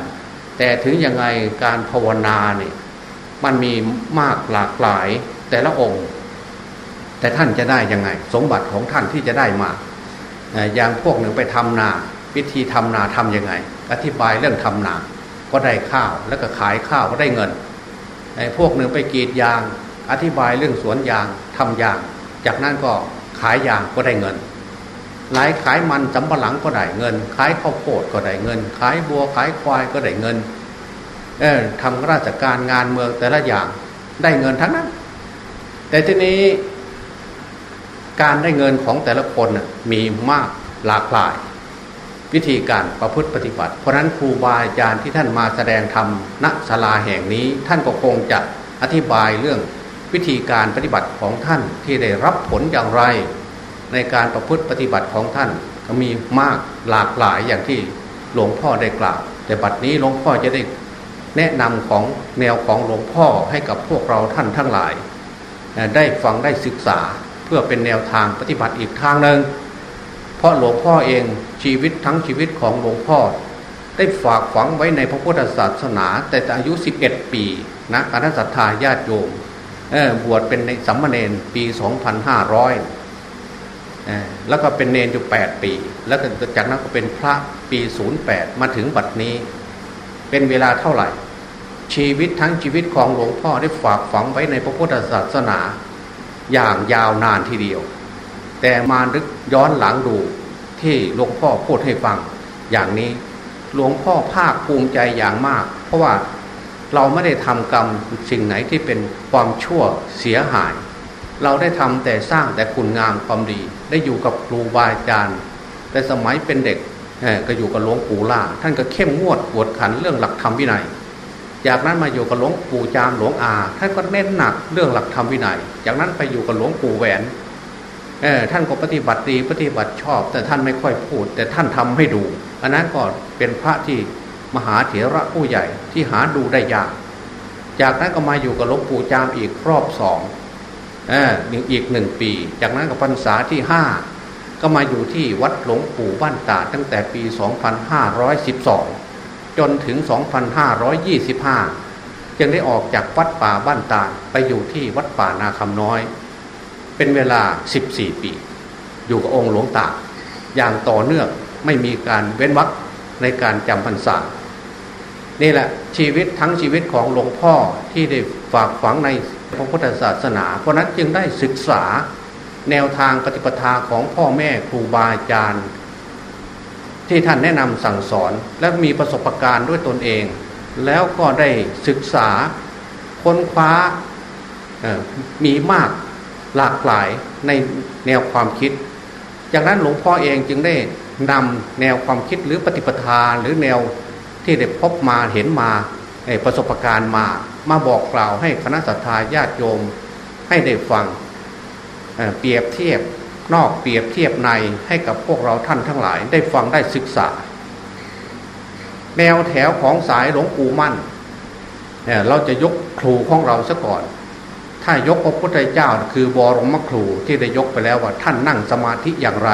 แต่ถึงยังไงการภาวนาเนี่ยมันมีมากหลากหลายแต่ละองค์ แต่ท่านจะได้ยังไง สมบัติของท่านที่จะได้มาอย่างพวกหนึ่งไปทำนา วิธีทำนาทํำยังไง อธิบายเรื่องทำนา ก็ได้ข้าวแล้วก็ขายข้าวก็ได้เงิน พวกหนึ่งไปกรีดยาง อธิบายเรื่องสวนยางทำยาง จากนั้นก็ขายยางก็ได้เงินหลายขายมันสำปะหลังก็ได้เงิน ขายข้าวโพดก็ได้เงิน ขายบัวขายควายก็ได้เงินเออทำราชการงานเมืองแต่ละอย่างได้เงินทั้งนั้น แต่ทีนี้การได้เงินของแต่ละคนมีมากหลากหลาย วิธีการประพฤติปฏิบัติ เพราะนั้นครูบาอาจารย์ที่ท่านมาแสดงธรรมณศาลาแห่งนี้ ท่านก็คงจะอธิบายเรื่องวิธีการปฏิบัติของท่านที่ได้รับผลอย่างไร ในการประพฤติปฏิบัติของท่านก็มีมากหลากหลายอย่างที่หลวงพ่อได้กล่าว แต่บัดนี้หลวงพ่อจะได้แนะนำของแนวของหลวงพ่อให้กับพวกเราท่านทั้งหลาย ได้ฟังได้ศึกษาเพื่อเป็นแนวทางปฏิบัติอีกทางหนึ่ง เพราะหลวงพ่อเองชีวิตทั้งชีวิตของหลวงพ่อ ได้ฝากฝังไว้ในพระพุทธศาสนา แต่อายุ 11 ปีนะคณะสัตยาญาติโยมบวชเป็นในสัมมาเนนปี 2500 แล้วก็เป็นเนนอยู่แปดปี แล้วก็จากนั้นก็เป็นพระปีศูนย์แปดมาถึงบัดนี้ เป็นเวลาเท่าไหร่ ชีวิตทั้งชีวิตของหลวงพ่อได้ฝากฝังไว้ในพระพุทธศาสนา อย่างยาวนานทีเดียว แต่มาดึกย้อนหลังดูที่หลวงพ่อพูดให้ฟัง อย่างนี้หลวงพ่อภาคภูมิใจอย่างมาก เพราะว่าเราไม่ได้ทำกรรมสิ่งไหนที่เป็นความชั่วเสียหาย เราได้ทำแต่สร้างแต่คุณงามความดี ได้อยู่กับครูบาอาจารย์ แต่สมัยเป็นเด็กก็อยู่กับหลวงปู่ล่า ท่านก็เข้มงวดกวดขันเรื่องหลักธรรมวินัย จากนั้นมาอยู่กับหลวงปู่จามหลวงอาท่านก็เน้นหนักเรื่องหลักธรรมวินัย จากนั้นไปอยู่กับหลวงปู่แหวน ท่านก็ปฏิบัติดีปฏิบัติชอบ แต่ท่านไม่ค่อยพูด แต่ท่านทำให้ดู อันนั้นก็เป็นพระที่มหาเถระผู้ใหญ่ที่หาดูได้ยาก จากนั้นก็มาอยู่กับหลวงปู่จามอีกรอบสองอีกหนึ่งปี จากนั้นกับพรรษาที่ห้าก็มาอยู่ที่วัดหลวงปู่บ้านตาตั้งแต่ปี 2512 จนถึง 2525 จึงได้ออกจากวัดป่าบ้านตาไปอยู่ที่วัดป่านาคำน้อย เป็นเวลา 14 ปี อยู่กับองค์หลวงตาอย่างต่อเนื่องไม่มีการเว้นวรรคในการจำพรรษานี่แหละชีวิตทั้งชีวิตของหลวงพ่อที่ได้ฝากฝังในพระพุทธศาสนา เพราะนั้นจึงได้ศึกษาแนวทางปฏิปทาของพ่อแม่ครูบาอาจารย์ ที่ท่านแนะนำสั่งสอนและมีประสบการณ์ด้วยตนเอง แล้วก็ได้ศึกษาค้นคว้ามีมาก หลากหลายในแนวความคิด จากนั้นหลวงพ่อเองจึงได้นำแนวความคิดหรือปฏิปทาหรือแนวที่ได้พบมาเห็นมาประสบการณ์มา มาบอกกล่าวให้คณะสัตยาญาติโยมให้ได้ฟังเปรียบเทียบนอกเปรียบเทียบในให้กับพวกเราท่านทั้งหลาย ได้ฟังได้ศึกษา แนวแถวของสายหลวงปู่มั่น เราจะยกครูของเราซะก่อน ถ้ายกพระพุทธเจ้าคือบรมครูที่ได้ยกไปแล้วว่าท่านนั่งสมาธิอย่างไร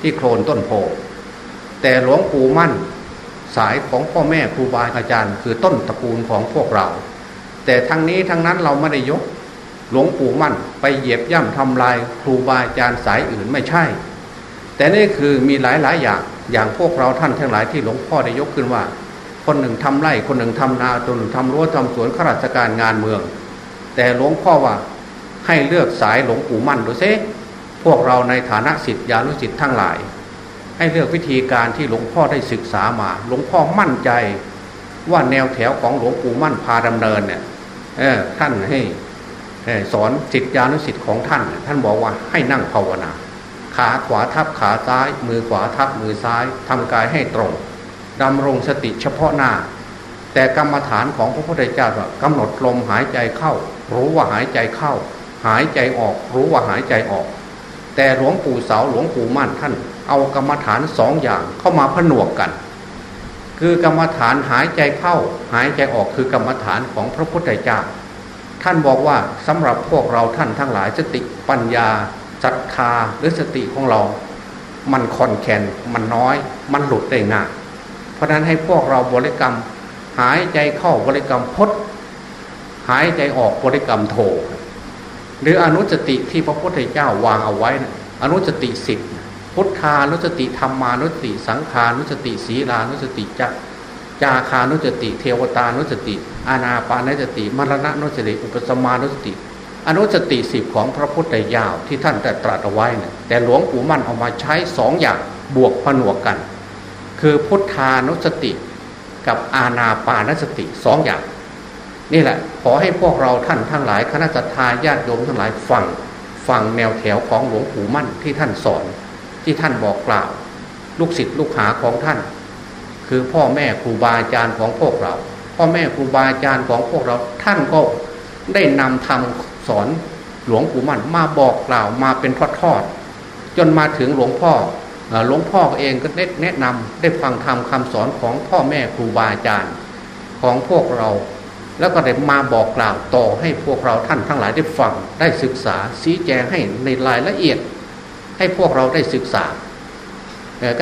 ที่โคลนต้นโพแต่หลวงปู่มั่นสายของพ่อแม่ครูบาอาจารย์ คือต้นตระกูลของพวกเรา แต่ทั้งนี้ทั้งนั้นเราไม่ได้ยก หลวงปู่มั่นไปเหยียบย่ำทำลายครูบาอาจารย์สายอื่นไม่ใช่ แต่นี่คือมีหลายหลายอย่างอย่างพวกเราท่านทั้งหลายที่หลวงพ่อได้ยกขึ้นว่า คนหนึ่งทำไร่คนหนึ่งทำนาตัวหนึ่งทำรั้วทำสวนข้าราชการงานเมือง แต่หลวงพ่อว่าให้เลือกสายหลวงปู่มั่นดูซิพวกเราในฐานะสิทธิานุสิทธิ์ทั้งหลาย ให้เลือกวิธีการที่หลวงพ่อได้ศึกษามา หลวงพ่อมั่นใจว่าแนวแถวของหลวงปู่มั่นพาดำเนินเนี่ยท่านให้สอนสิทธิานุสิทธิ์ของท่าน ท่านบอกว่าให้นั่งภาวนา ขาขวาทับขาซ้าย มือขวาทับมือซ้ายทำกายให้ตรงดำรงสติเฉพาะหน้า แต่กรรมฐานของพระพุทธเจ้ากำหนดลมหายใจเข้า รู้ว่าหายใจเข้า หายใจออก รู้ว่าหายใจออก แต่หลวงปู่เสาหลวงปู่มั่นท่าน เอากรรมฐานสองอย่างเข้ามาผนวกกัน คือกรรมฐานหายใจเข้า หายใจออกคือกรรมฐานของพระพุทธเจ้าท่านบอกว่าสำหรับพวกเราท่านทั้งหลายสติปัญญาศรัทธาหรือสติของเรา มันคอนแคนมันน้อย มันหลุดได้ง่ายเพราะนั้นให้พวกเราบริกรรม หายใจเข้าบริกรรมพด หายใจออกบริกรรมโท หรืออนุสติที่พระพุทธเจ้าวางเอาไว้นะอนุสติสิบพุทธานุสติธรรมานุสติ สังขานุสติศีลานุสติจักจาคานุสติ เทวตานุสติ อานาปานุสติ มรณะนุสติ อุปสมานุสติ อนุสติสิบของพระพุทธเจ้าที่ท่านแต่ตรัสเอาไว้นะแต่หลวงปู่มั่นเอามาใช้สองอย่างบวกผนวกกัน คือพุทธานุสติกับอาณาปานสติสองอย่าง นี่แหละ ขอให้พวกเราท่านทั้งหลาย คณะทาญาติโยมทั้งหลายฟังฟังแนวแถวของหลวงปู่มั่นที่ท่านสอน ที่ท่านบอกกล่าว ลูกศิษย์ลูกหาของท่าน คือพ่อแม่ครูบาอาจารย์ของพวกเรา พ่อแม่ครูบาอาจารย์ของพวกเราท่านก็ได้นำทำสอนหลวงปู่มั่นมาบอกกล่าวมาเป็นทอดๆจนมาถึงหลวงพ่อหลวงพ่อเองก็ได้แนะนำได้ฟังธรรมคาสอนของพ่อแม่ครูบาอาจารย์ของพวกเรา แล้วก็ได้มาบอกกล่าวต่อให้พวกเราท่านทั้งหลายได้ฟังได้ศึกษาชี้แจงให้ในรายละเอียด ให้พวกเราได้ศึกษา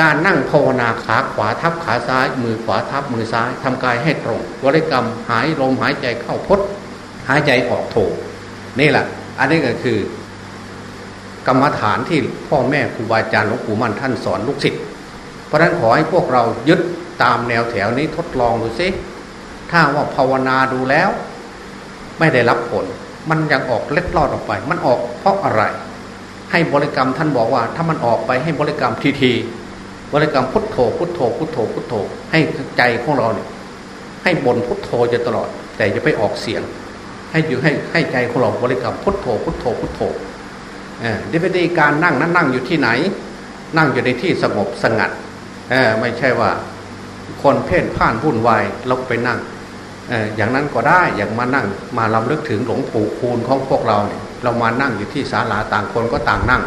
การนั่งภาวนาขาขวาทับขาซ้าย มือขวาทับมือซ้ายทำกายให้ตรงบริกรรมหายลมหายใจเข้าพดหายใจออกโถนี่แหละ อันนี้ก็คือกรรมฐานที่พ่อแม่ครูบาอาจารย์หลวงปู่มั่นท่านสอนลูกศิษย์เพราะฉะนั้นขอให้พวกเรายึดตามแนวแถวนี้ทดลองดูซิ ถ้าว่าภาวนาดูแล้ว ไม่ได้รับผล มันยังออกเล็ดลอดออกไป มันออกเพราะอะไร ให้บริกรรมท่านบอกว่า ถ้ามันออกไปให้บริกรรมทีทีบริกรรมพุทโธพุทโธพุทโธพุทโธ ให้ใจของเราเนี่ยให้บนพุทโธจะตลอด แต่จะไปออกเสียง ให้อยู่ให้ให้ใจของเราบริกรรมพุทโธพุทโธพุทโธเออดีไปดีการนั่งนั้นนั่งอยู่ที่ไหน นั่งอยู่ในที่สงบสงัดเออไม่ใช่ว่า คนเพ่นพ่านวุ่นวายเราไปนั่ง อย่างนั้นก็ได้อย่างมานั่งมาลำลึกถึงหลวงปู่คูณของพวกเราเนี่ยเรามานั่งอยู่ที่ศาลาต่างคนก็ต่างนั่ง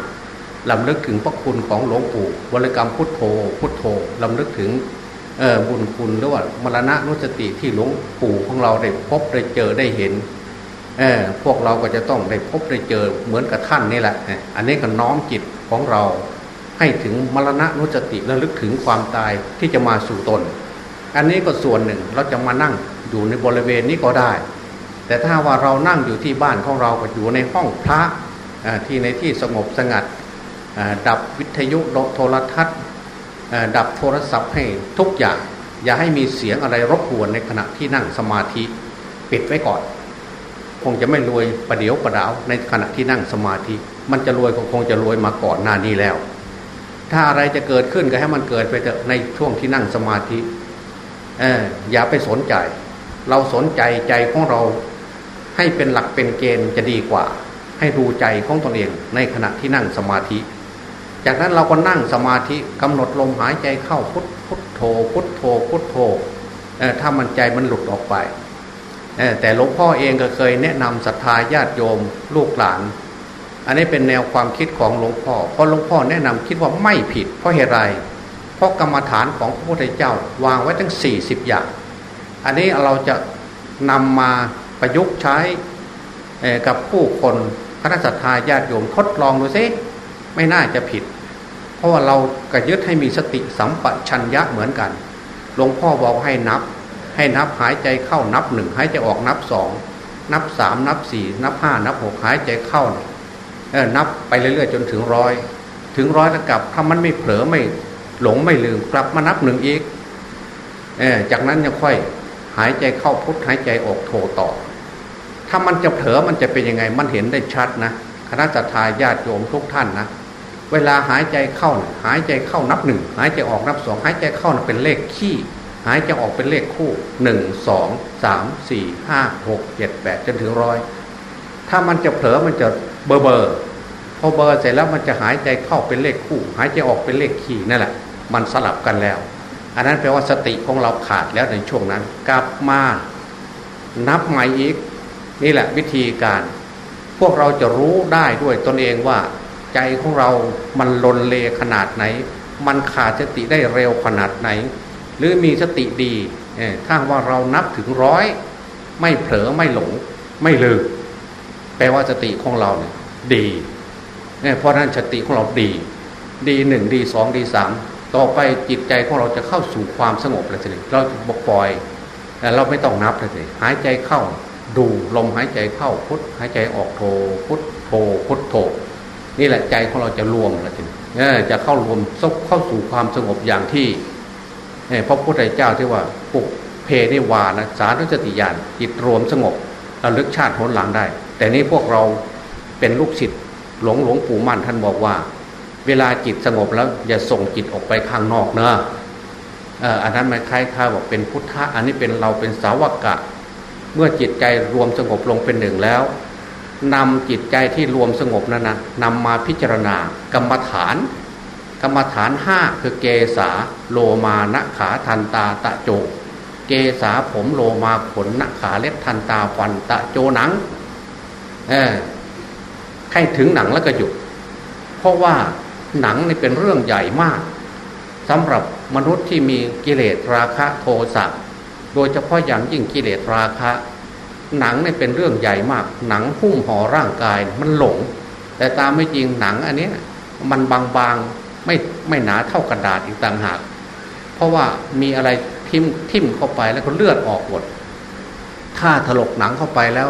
ลำลึกถึงพระคุณของหลวงปู่บริกรรมพุทโธ พุทโธลำลึกถึงบุญคุณหรือว่ามรณะนุสติที่หลวงปู่ของเราได้พบได้เจอได้เห็นพวกเราก็จะต้องได้พบได้เจอเหมือนกับท่านนี่แหละ อันนี้ก็น้อมจิตของเรา ให้ถึงมรณะนุสติและลึกถึงความตายที่จะมาสู่ตน อันนี้ก็ส่วนหนึ่งเราจะมานั่ง อยู่ในบริเวณนี้ก็ได้ แต่ถ้าว่าเรานั่งอยู่ที่บ้านของเราก็อยู่ในห้องพระที่ในที่สงบสงัดดับวิทยุโทรทัศน์ดับโทรศัพท์ให้ทุกอย่าง อย่าให้มีเสียงอะไรรบกวนในขณะที่นั่งสมาธิปิดไว้ก่อน คงจะไม่รวยประเดี๋ยวประดาวในขณะที่นั่งสมาธิ มันจะรวยคงจะรวยมาก่อนหน้านี้แล้ว ถ้าอะไรจะเกิดขึ้นก็ให้มันเกิดไปเถอะในช่วงที่นั่งสมาธิอย่าไปสนใจ เราสนใจใจของเรา ให้เป็นหลักเป็นเกณฑ์จะดีกว่า ให้ดูใจของตนเองในขณะที่นั่งสมาธิ จากนั้นเราก็นั่งสมาธิกำหนดลมหายใจเข้าพุทพุทโธพุทโธพุทโธถ้ามันใจมันหลุดออกไปแต่หลวงพ่อเองก็เคยแนะนำศรัทธาญาติโยมลูกหลาน อันนี้เป็นแนวความคิดของหลวงพ่อ เพราะหลวงพ่อแนะนำคิดว่าไม่ผิด เพราะเหตุไร เพราะกรรมฐานของพระพุทธเจ้าวางไว้ทั้ง 40 อย่าง อันนี้เราจะนำมาประยุกต์ใช้กับผู้คนคณะสัตยาญาติโยมทดลองดูซิไม่น่าจะผิด เพราะว่าเรากระยึดให้มีสติสัมปชัญญะเหมือนกันหลวงพ่อบอกให้นับ ให้นับหายใจเข้านับหนึ่งหายใจออกนับสองนับสามนับสี่นับห้านับหกหายใจเข้าเออนับไปเรื่อยๆจนถึงร้อยถึงร้อยแล้วกลับถ้ามันไม่เผลอไม่หลงไม่ลืมกลับมานับหนึ่งอีกเออจากนั้นยังค่อย หายใจเข้าพุทหายใจออกโทต่อ ถ้ามันจะเผลอมันจะเป็นยังไงมันเห็นได้ชัดนะคณะทาญาติโยมทุกท่านนะเวลาหายใจเข้า หายใจเข้านับหนึ่งหายใจออกนับสองหายใจเข้าเป็นเลขขี้ หายใจออกเป็นเลขคู่หนึ่งสองสามสี่ห้าหกเจ็ดแปดจนถึงร้อยถ้ามันจะเผลอมันจะเบอร์เบอร์พอเบอร์เสร็จแล้วมันจะหายใจเข้าเป็นเลขคู่ หายใจออกเป็นเลขขี้นั่นแหละ มันสลับกันแล้ว อันนั้นแปลว่าสติของเราขาดแล้วในช่วงนั้น กลับมานับใหม่อีก นี่แหละวิธีการ พวกเราจะรู้ได้ด้วยตนเองว่า ใจของเรามันลนเลขนาดไหน มันขาดสติได้เร็วขนาดไหน หรือมีสติดีถ้าว่าเรานับถึงร้อย ไม่เผลอไม่หลง ไม่ลืมแปลว่าสติของเราเนี่ยดีเนี่ยเพราะนั้นสติของเราดี ดีหนึ่งดีสองดีสาม ต่อไปจิตใจของเราจะเข้าสู่ความสงบเลยทีนี้เราบอกปล่อยแต่เราไม่ต้องนับเลยทีหายใจเข้าดูลมหายใจเข้าพุทหายใจออกโทพุทโทพุทโทนี่แหละใจของเราจะรวมแล้วทีนี้จะเข้ารวมเข้าสู่ความสงบอย่างที่พระพุทธเจ้าที่ว่าปุกเพนิวานะสาธุสติญาณจิตรวมสงบระลึกชาติหนหลังได้ แต่นี้พวกเราเป็นลูกศิษย์หลวงหลวงปู่มั่นท่านบอกว่า เวลาจิตสงบแล้วอย่าส่งจิตออกไปข้างนอกเนอะอันนั้นมันคล้ายๆบอกเป็นพุทธะอันนี้เป็นเราเป็นสาวกะ เมื่อจิตใจรวมสงบลงเป็นหนึ่งแล้วนำจิตใจที่รวมสงบนั้นนะนำมาพิจารณากรรมฐาน กรรมฐานห้าคือเกษาโลมานขาทันตาตะโจ เกษาผมโลมาขนนักขาเล็บทันตาฟันตะโจหนังเออให้ถึงหนังแล้วก็หยุดเพราะว่า หนังนี่เป็นเรื่องใหญ่มากสำหรับมนุษย์ที่มีกิเลสราคะโทสะโดยเฉพาะอย่างยิ่งกิเลสราคะ หนังนี่เป็นเรื่องใหญ่มาก หนังหุ้มห่อร่างกายมันหลง แต่ตามไม่จริงหนังอันนี้มันบางๆไม่ไม่หนาเท่ากระดาษอีกต่างหาก เพราะว่ามีอะไรทิ่มทิ่มเข้าไปแล้วก็เลือดออกหมดถ้าถลกหนังเข้าไปแล้ว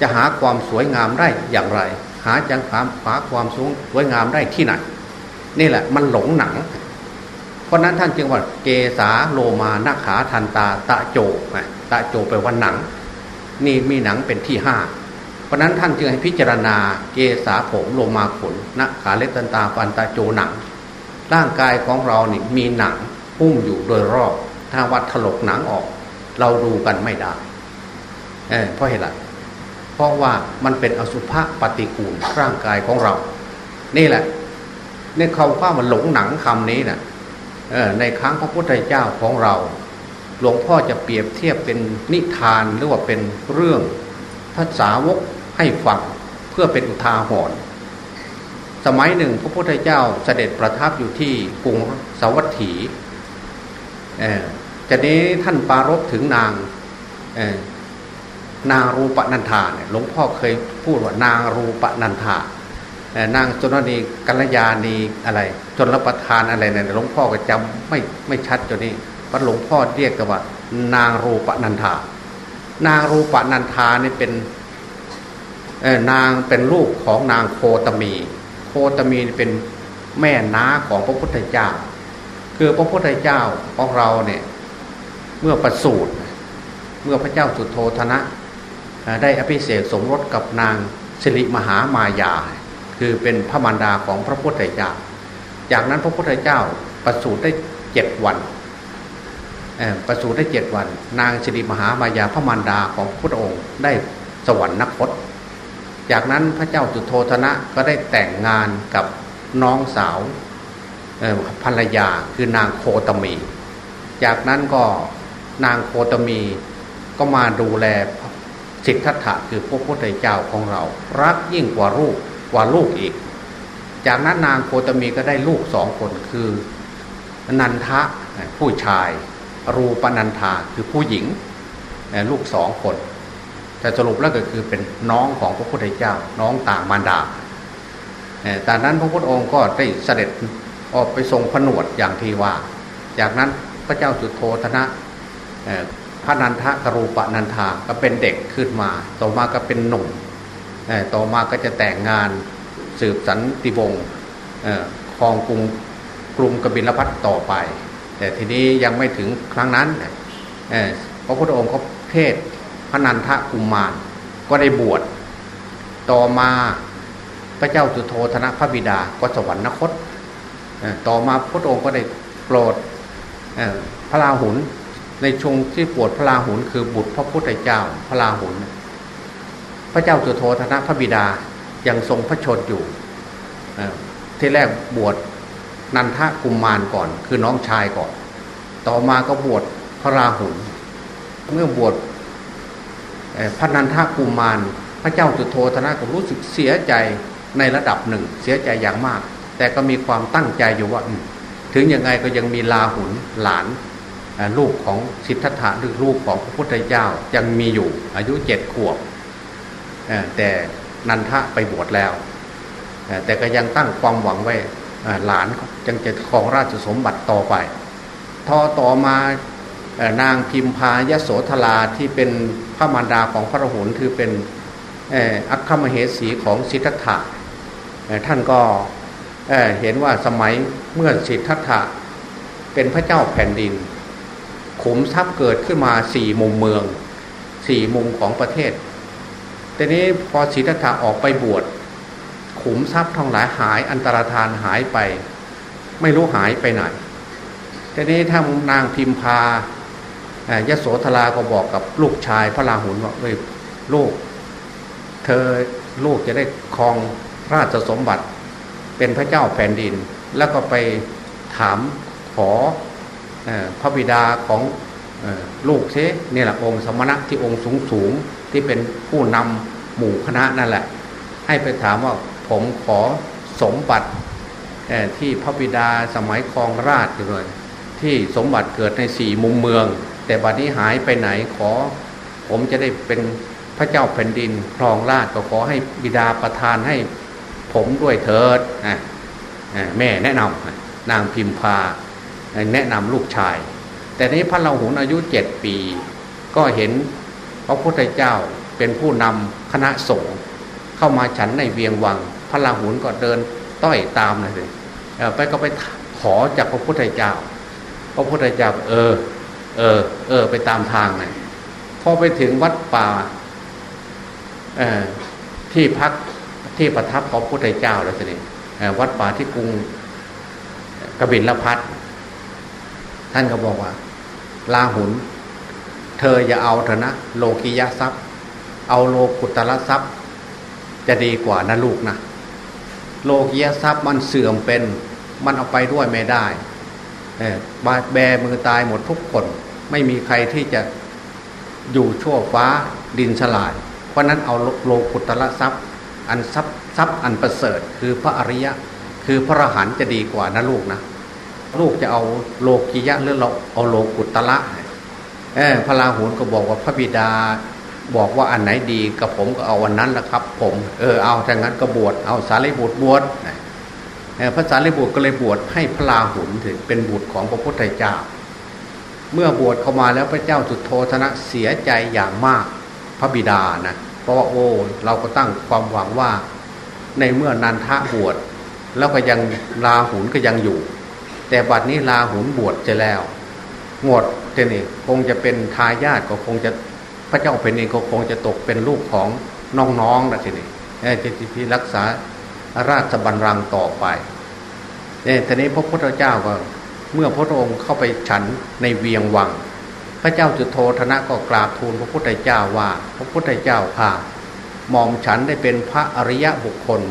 จะหาความสวยงามได้อย่างไร หาจังความหาความสูงสวยงามได้ที่ไหน นี่แหละ มันหลงหนัง เพราะนั้นท่านจึงว่าเกษาโลมานาขาทันตา ตะโจตะโจไปว่าหนัง นี่มีหนังเป็นที่ห้าเพราะนั้นท่านจึงให้พิจารณาเกษาผมโลมาขนนาขาเล็กตันตาฟันตาโจหนัง ร่างกายของเรานี่มีหนังหุ้มอยู่โดยรอบ ถ้าวัดถลกหนังออก เราดูกันไม่ได้เเพราะเหตุไรเพราะว่ามันเป็นอสุภะปฏิกูลร่างกายของเรา นี่แหละ ในคำว่ามันหลงหนังคำนี้นะ่ะในครั้งพระพุทธเจ้าของเรา หลวงพ่อจะเปรียบเทียบเป็นนิทานหรือว่าเป็นเรื่องภาษาวกให้ฟังเพื่อเป็นอุทาหรณ์สมัยหนึ่งพระพุทธเจ้าเสด็จประทับอยู่ที่กรุงสาวัตถีจะนี้ท่านปารบถึงนางนางรูปนันทาเนี่ยหลวงพ่อเคยพูดว่านางรูปนันทา นางจนนีกัลยาณีอะไร จนรับประทานอะไรเนี่ยหลวงพ่อก็จำไม่ไม่ชัดจนนี้พระหลวงพ่อเรียกกันว่า นางรูปนันทานางรูปนันทานี่เป็นนางเป็นลูกของนางโคตมี โคตมีเป็นแม่น้าของพระพุทธเจ้า คือพระพุทธเจ้าของเราเนี่ยเมื่อประสูติเมื่อพระเจ้าสุโธธนะ ได้อภิเษกสมรสกับนางสิริมหามายา คือเป็นพระมารดาของพระพุทธเจ้า จากนั้นพระพุทธเจ้าประสูติได้เจ็ดวันประสูติได้เจ็ดวัน นางสิริมหามายาพระมารดาของพระองค์ได้สวรรคต จากนั้นพระเจ้าสุโธธนะก็ได้แต่งงานกับน้องสาวภรรยาคือนางโคตมี จากนั้นก็นางโคตมีก็มาดูแลสิทธัตถะคือพระพุทธเจ้าของเรา รักยิ่งกว่าลูก กว่าลูกอีก จากนั้นนางโคตมีก็ได้ลูกสองคนคือ นันทะผู้ชาย รูปนันทาคือผู้หญิงลูกสองคนแต่สรุปแล้วก็คือเป็นน้องของพระพุทธเจ้า น้องต่างมารดาแต่นั้นพระพุทธองค์ก็ได้เสด็จออกไปทรงผนวดอย่างที่ว่า จากนั้นพระเจ้าสุโธธนะพระนันทะกรูปนันทาก็เป็นเด็กขึ้นมา ต่อมาก็เป็นหนุ่ม ต่อมาก็จะแต่งงานสืบสันติวงศ์ครองกรุงกรุงกบิลพัทต่อไป แต่ทีนี้ยังไม่ถึงครั้งนั้นพระพุทธองค์ก็เพศพระนันทกุมมารก็ได้บวชต่อมาพระเจ้าจุโธธนะพระบิดาก็สวรรคตต่อมาพระองค์ก็ได้โปรดพระราหุลในชงที่ปวดพระราหุลคือบุตรพระพุทธเจ้าพระราหุล พระเจ้าจุโธธนะพระบิดายังทรงพระชนอยู่ที่แรกบวชนันทกุมมารก่อน คือน้องชายก่อน ต่อมาก็บวชพระราหุลเมื่อบวชพระนันทกุมาร พระเจ้าจุโธธนะก็รู้สึกเสียใจในระดับหนึ่ง เสียใจอย่างมาก แต่ก็มีความตั้งใจอยู่ว่าถึงยังไงก็ยังมีลาหุนหลานลูกของสิทธัตถะหรือลูกของพระพุทธเจ้ายังมีอยู่อายุเจ็ดขวบ แต่นันทะไปบวชแล้ว แต่ก็ยังตั้งความหวังไว้หลานจังจะครองราชสมบัติต่อไปทอต่อมานางพิมพายโสธราที่เป็นพระมารดาของพระหุนคือเป็นอัคคมเหสีของสิทธัตถะท่านก็เห็นว่าสมัยเมื่อสิทธัตถะเป็นพระเจ้าแผ่นดินขุมทรัพย์เกิดขึ้นมาสี่มุมเมืองสี่มุมของประเทศ แต่นี้พอสิทธัตถะออกไปบวชขุมทรัพย์ทั้งหลายหายอันตรธานหายไป ไม่รู้หายไปไหนแต่นี้ถ้านางพิมพายโสธราก็บอกกับลูกชายพระราหุลว่าเอ้ยลูก เธอลูกจะได้ครองราชสมบัติ เป็นพระเจ้าแผ่นดิน แล้วก็ไปถามขอพระบิดาของลูกเชนี่แหละองค์สมณะที่องค์สูงสูง ที่เป็นผู้นำหมู่คณะนั่นแหละ ให้ไปถามว่าผมขอสมบัติที่พระบิดาสมัยครองราชอยู่เลยที่สมบัติเกิดในสี่มุมเมือง แต่บัดนี้หายไปไหนขอ ผมจะได้เป็นพระเจ้าแผ่นดินครองราชก็ขอให้บิดาประทานให้ผมด้วยเถิดแม่แนะนำนางพิมพาแนะนำลูกชาย แต่นี้พระเราหุนอายุเจ็ดปี ก็เห็น พระพุทธเจ้าเป็นผู้นำคณะสงฆ์เข้ามาฉันในเวียงวัง พระราหุลก็เดินต้อยตามเลยไปก็ไปขอจากพระพุทธเจ้า พระพุทธเจ้าเออ เออ เออ ไปตามทางเลยพอไปถึงวัดป่าที่พักที่ประทับของพระพุทธเจ้าแล้วสิวัดป่าที่กรุงกบินลพัดท่านก็บอกว่าลาหุน เธออย่าเอาเถอะนะ โลกิยะทรัพย์ เอาโลกุตละทรัพย์ จะดีกว่านะลูกนะ โลกิยะทรัพย์มันเสื่อมเป็น มันเอาไปด้วยไม่ได้บาดแบมือตายหมดทุกคน ไม่มีใครที่จะอยู่ชั่วฟ้าดินฉลาย เพราะนั้นเอาโลกุตละทรัพย์ อันทรัพย์ทรัพย์อันประเสริฐ คือพระอริยะ คือพระอรหันต์จะดีกว่านะลูกนะ ลูกจะเอาโลกิยะหรือเราเอาโลกุตละเพระราหุลก็บอกว่าพระบิดา บอกว่าอันไหนดีกับผมก็เอาวันนั้นแหละครับ ผมเออเอาถ้างั้นก็บวชเอาสารีบุตรบวชพระสารีบุตรก็เลยบวชให้พระราหุลถึงเป็นบุตรของพระพุทธเจ้า เมื่อบวชเข้ามาแล้วพระเจ้าจุดโทธนะเสียใจอย่างมากพระบิดานะเพราะว่าโอ้เราก็ตั้งความหวังว่าในเมื่อนันทะบวชแล้วก็ยังลาหุนก็ยังอยู่ แต่บัดนี้ลาหุนบวชจะแล้ว หมดเจนี่คงจะเป็นทายาทก็คงจะพระเจ้าเป็นเองก็คงจะตกเป็นลูกของน้องๆนะทีนี้จะที่รักษาราชบัลลังก์ต่อไปเนี่ยทีนี้พระพุทธเจ้าก็ เมื่อพระองค์เข้าไปฉันในเวียงวัง พระเจ้าจุโธธนะก็กราบทูลพระพุทธเจ้าว่า พระพุทธเจ้าค่ะมอมฉันได้เป็นพระอริยะบุคคล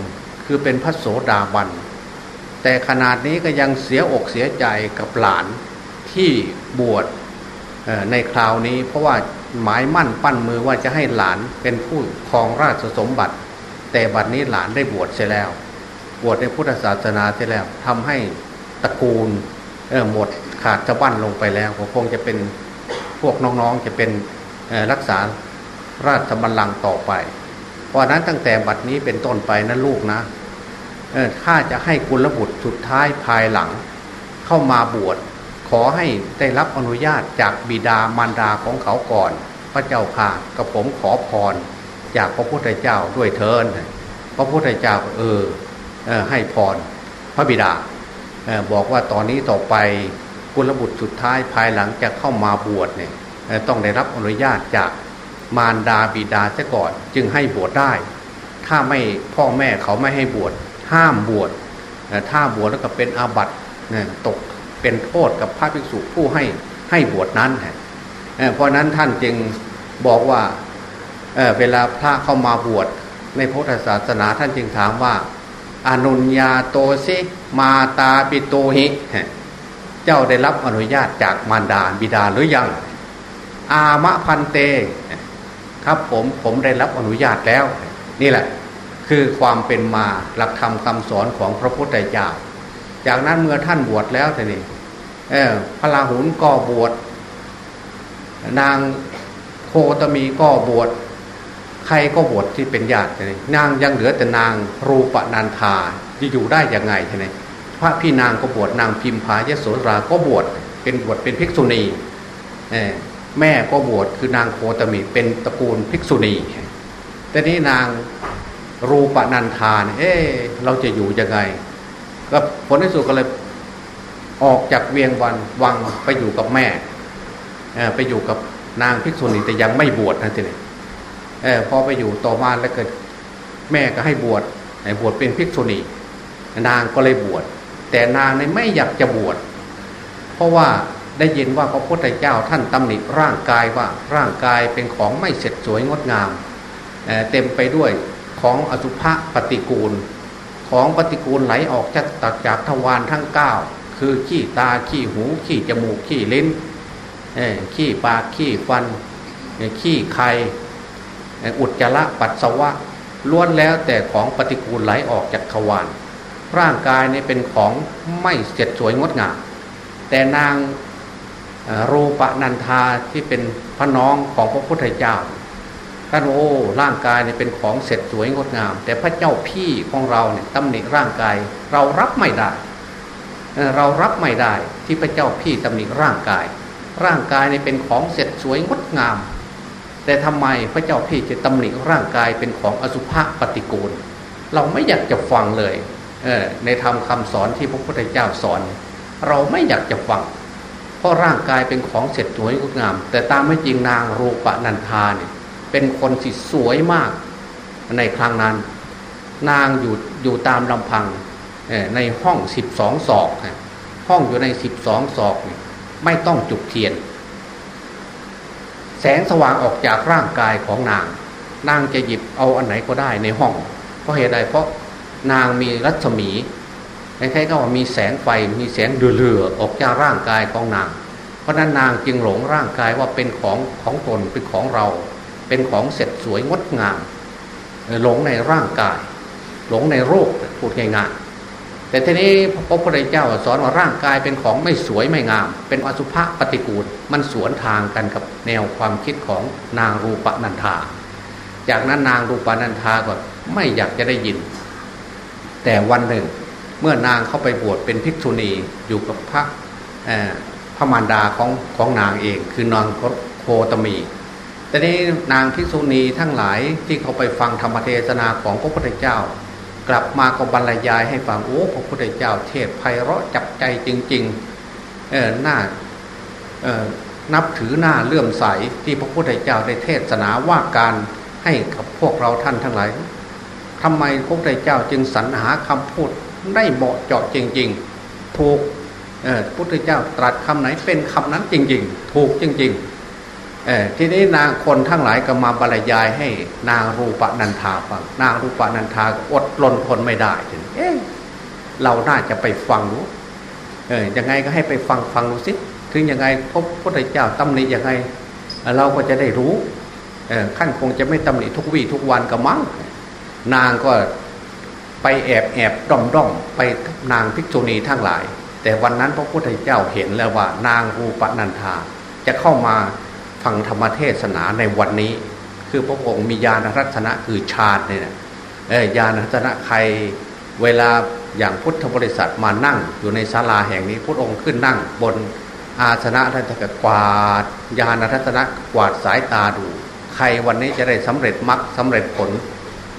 คือเป็นพระโสดาบันแต่ขนาดนี้ก็ยังเสียอกเสียใจกับหลาน ที่บวชในคราวนี้ เพราะว่าหมายมั่นปั้นมือว่าจะให้หลานเป็นผู้ครองราชสมบัติ แต่บัดนี้หลานได้บวชเสียแล้ว บวชในพุทธศาสนาเสียแล้วทำให้ตระกูลหมดขาดจะบั้นลงไปแล้วคงจะเป็นพวกน้องๆจะเป็นรักษาราชบัลลังก์ต่อไป เพราะนั้นตั้งแต่บัดนี้เป็นต้นไปนะลูกนะถ้าจะให้กุลบุตรสุดท้ายภายหลัง เข้ามาบวช ขอให้ได้รับอนุญาตจากบิดามารดาของเขาก่อน พระเจ้าค่ะกับผมขอพร จากพระพุทธเจ้าด้วยเทินพระพุทธเจ้าเออให้พรพระบิดาบอกว่าตอนนี้ต่อไปกุลบุตรสุดท้ายภายหลังจะเข้ามาบวชเนี่ยต้องได้รับอนุญาตจากมารดาบิดาซะก่อนจึงให้บวชได้ ถ้าไม่พ่อแม่เขาไม่ให้บวชห้ามบวชถ้าบวชแล้วก็เป็นอาบัติตก เป็นโทษกับพระภิกษุผู้ให้ให้บวชนั้นเพราะนั้นท่านจึงบอกว่าเเวลาพระเข้ามาบวชในพุทธศาสนาท่านจึงถามว่าอนุญญาโตสิมาตาปิโตหิ เจ้าได้รับอนุญาตจากมารดาบิดาหรือยัง อามะพันเต ครับผมผมได้รับอนุญาตแล้ว นี่แหละ คือความเป็นมาหลักธรรมคำสอนของพระพุทธเจ้า จากนั้นเมื่อท่านบวชแล้วแต่นี่เออพระราหุลก็บวชนางโคตมีก็บวชใครก็บวชที่เป็นญาติเลยนางยังเหลือแต่นางรูปนันทาจะอยู่ได้ยังไงใช่ไหมพระพี่นางก็บวชนางพิมพายโสราก็บวชเป็นบวชเป็นภิกษุณีแม่ก็บวชคือนางโคตมีเป็นตระกูลภิกษุณีแต่นี้นางรูปนันทานเอ๊เราจะอยู่ยังไง ก็ผลที่สุดก็เลยออกจากเวียงวันวังไปอยู่กับแม่ไปอยู่กับนางภิกษุณีแต่ยังไม่บวชนะทีนี้พอไปอยู่ต่อมาแล้วเกิดแม่ก็ให้บวชบวชเป็นภิกษุณีนางก็เลยบวช แต่นางในไม่อยากจะบวช เพราะว่าได้ยินว่าพระพุทธเจ้าท่านตำหนิร่างกายว่าร่างกายเป็นของไม่เสร็จสวยงดงามเเต็มไปด้วยของอสุภะปฏิกูล ของปฏิกูลไหลออกจากตักจากทวารทั้งเก้าคือขี้ตาขี้หูขี้จมูกขี้ลิ้นขี้ปากขี้ฟันขี้ไข่อุจจาระปัสสาวะล้วนแล้วแต่ของปฏิกูลไหลออกจากทวารร่างกายนี่เป็นของไม่เสร็จสวยงดงามแต่นางรูปนันทาที่เป็นพระน้องของพระพุทธเจ้า ท่านโอ้ร่างกายเนี่ยเป็นของเสร็จสวยงดงาม แต่พระเจ้าพี่ของเราเนี่ยตำหนิร่างกายเรารับไม่ได้ เรารับไม่ได้ที่พระเจ้าพี่ตำหนิร่างกาย ร่างกายเนี่ยเป็นของเสร็จสวยงดงาม แต่ทำไมพระเจ้าพี่จะตำหนิร่างกายเป็นของอสุภะปฏิกูล เราไม่อยากจะฟังเลยในธรรมคาสอนที่พระพุทธเจ้าสอน เราไม่อยากจะฟังเพราะร่างกายเป็นของเสร็จสวยงดงาม แต่ตามไม่จริงนางรูปนันทาเนี่ย เป็นคนสิสวยมาก ในครั้งนั้น นางอยู่อยู่ตามลำพังในห้องสิบสองศอก ห้องอยู่ในสิบสองศอก ไม่ต้องจุดเทียน แสงสว่างออกจากร่างกายของนาง นางจะหยิบเอาอันไหนก็ได้ในห้อง เพราะเหตุใดเพราะนางมีรัศมีใครๆก็ว่ามีแสงไฟมีแสงเดือดๆออกจากร่างกายของนาง เพราะนั้นนางจึงหลงร่างกายว่าเป็นของของตนเป็นของเรา เป็นของเสร็จสวยงดงาม หลงในร่างกาย หลงในโรคพูดง่ายๆแต่ทีนี้พระพุทธเจ้าสอนว่าร่างกายเป็นของไม่สวยไม่งาม เป็นอสุภะปฏิกูล มันสวนทางกันกับแนวความคิดของนางรูปนันทา จากนั้นนางรูปนันทาก็ไม่อยากจะได้ยิน แต่วันหนึ่งเมื่อนางเข้าไปบวชเป็นภิกษุณีอยู่กับพระพระมารดาของของนางเอง คือนางโคตมี แต่นี้นางภิกษุณีทั้งหลายที่เขาไปฟังธรรมเทศนาของพระพุทธเจ้า กลับมาก็บรรยายให้ฟังโอ้พระพุทธเจ้า เทศไพเราะจับใจจริงๆเออหน้าเออนับถือหน้าเลื่อมใสที่พระพุทธเจ้าได้เทศนาว่าการให้กับพวกเราท่านทั้งหลายทำไมพระพุทธเจ้าจึงสรรหาคำพูดได้เหมาะเจาะจริง ๆ ถูกพระพุทธเจ้าตรัสคำไหนเป็นคำนั้นจริง ๆ ถูกจริง ๆ ทีนี้นางคนทั้งหลายก็มาบรรยายให้นางรูปนันทาฟัง นางรูปนันทาอดลนทนไม่ได้ถึงเอ๊ะเราน่าจะไปฟังรู้เออยังไงก็ให้ไปฟังฟังดูสิถึงยังไงพระพุทธเจ้าตำหนิยังไง เราก็จะได้รู้เออขั้นคงจะไม่ตำหนิทุกวี่ทุกวันก็มั้งนางก็ไปแอบแอบด้อมด้อมไปนางภิกษุณีทั้งหลาย แต่วันนั้นพระพุทธเจ้าเห็นแล้วว่า นางรูปนันทาจะเข้ามา ฟังธรรมเทศนาในวันนี้ คือพระองค์มีญาณรัตนะคือฌานเนี่ยญาณรัตนะใครเวลาอย่างพุทธบริษัทมานั่งอยู่ในศาลาแห่งนี้พระองค์ขึ้นนั่งบนอาสนะท่านจะกวาดญาณรัตนะกวาดสายตาดู ใครวันนี้จะได้สำเร็จมรรคสาเร็จผล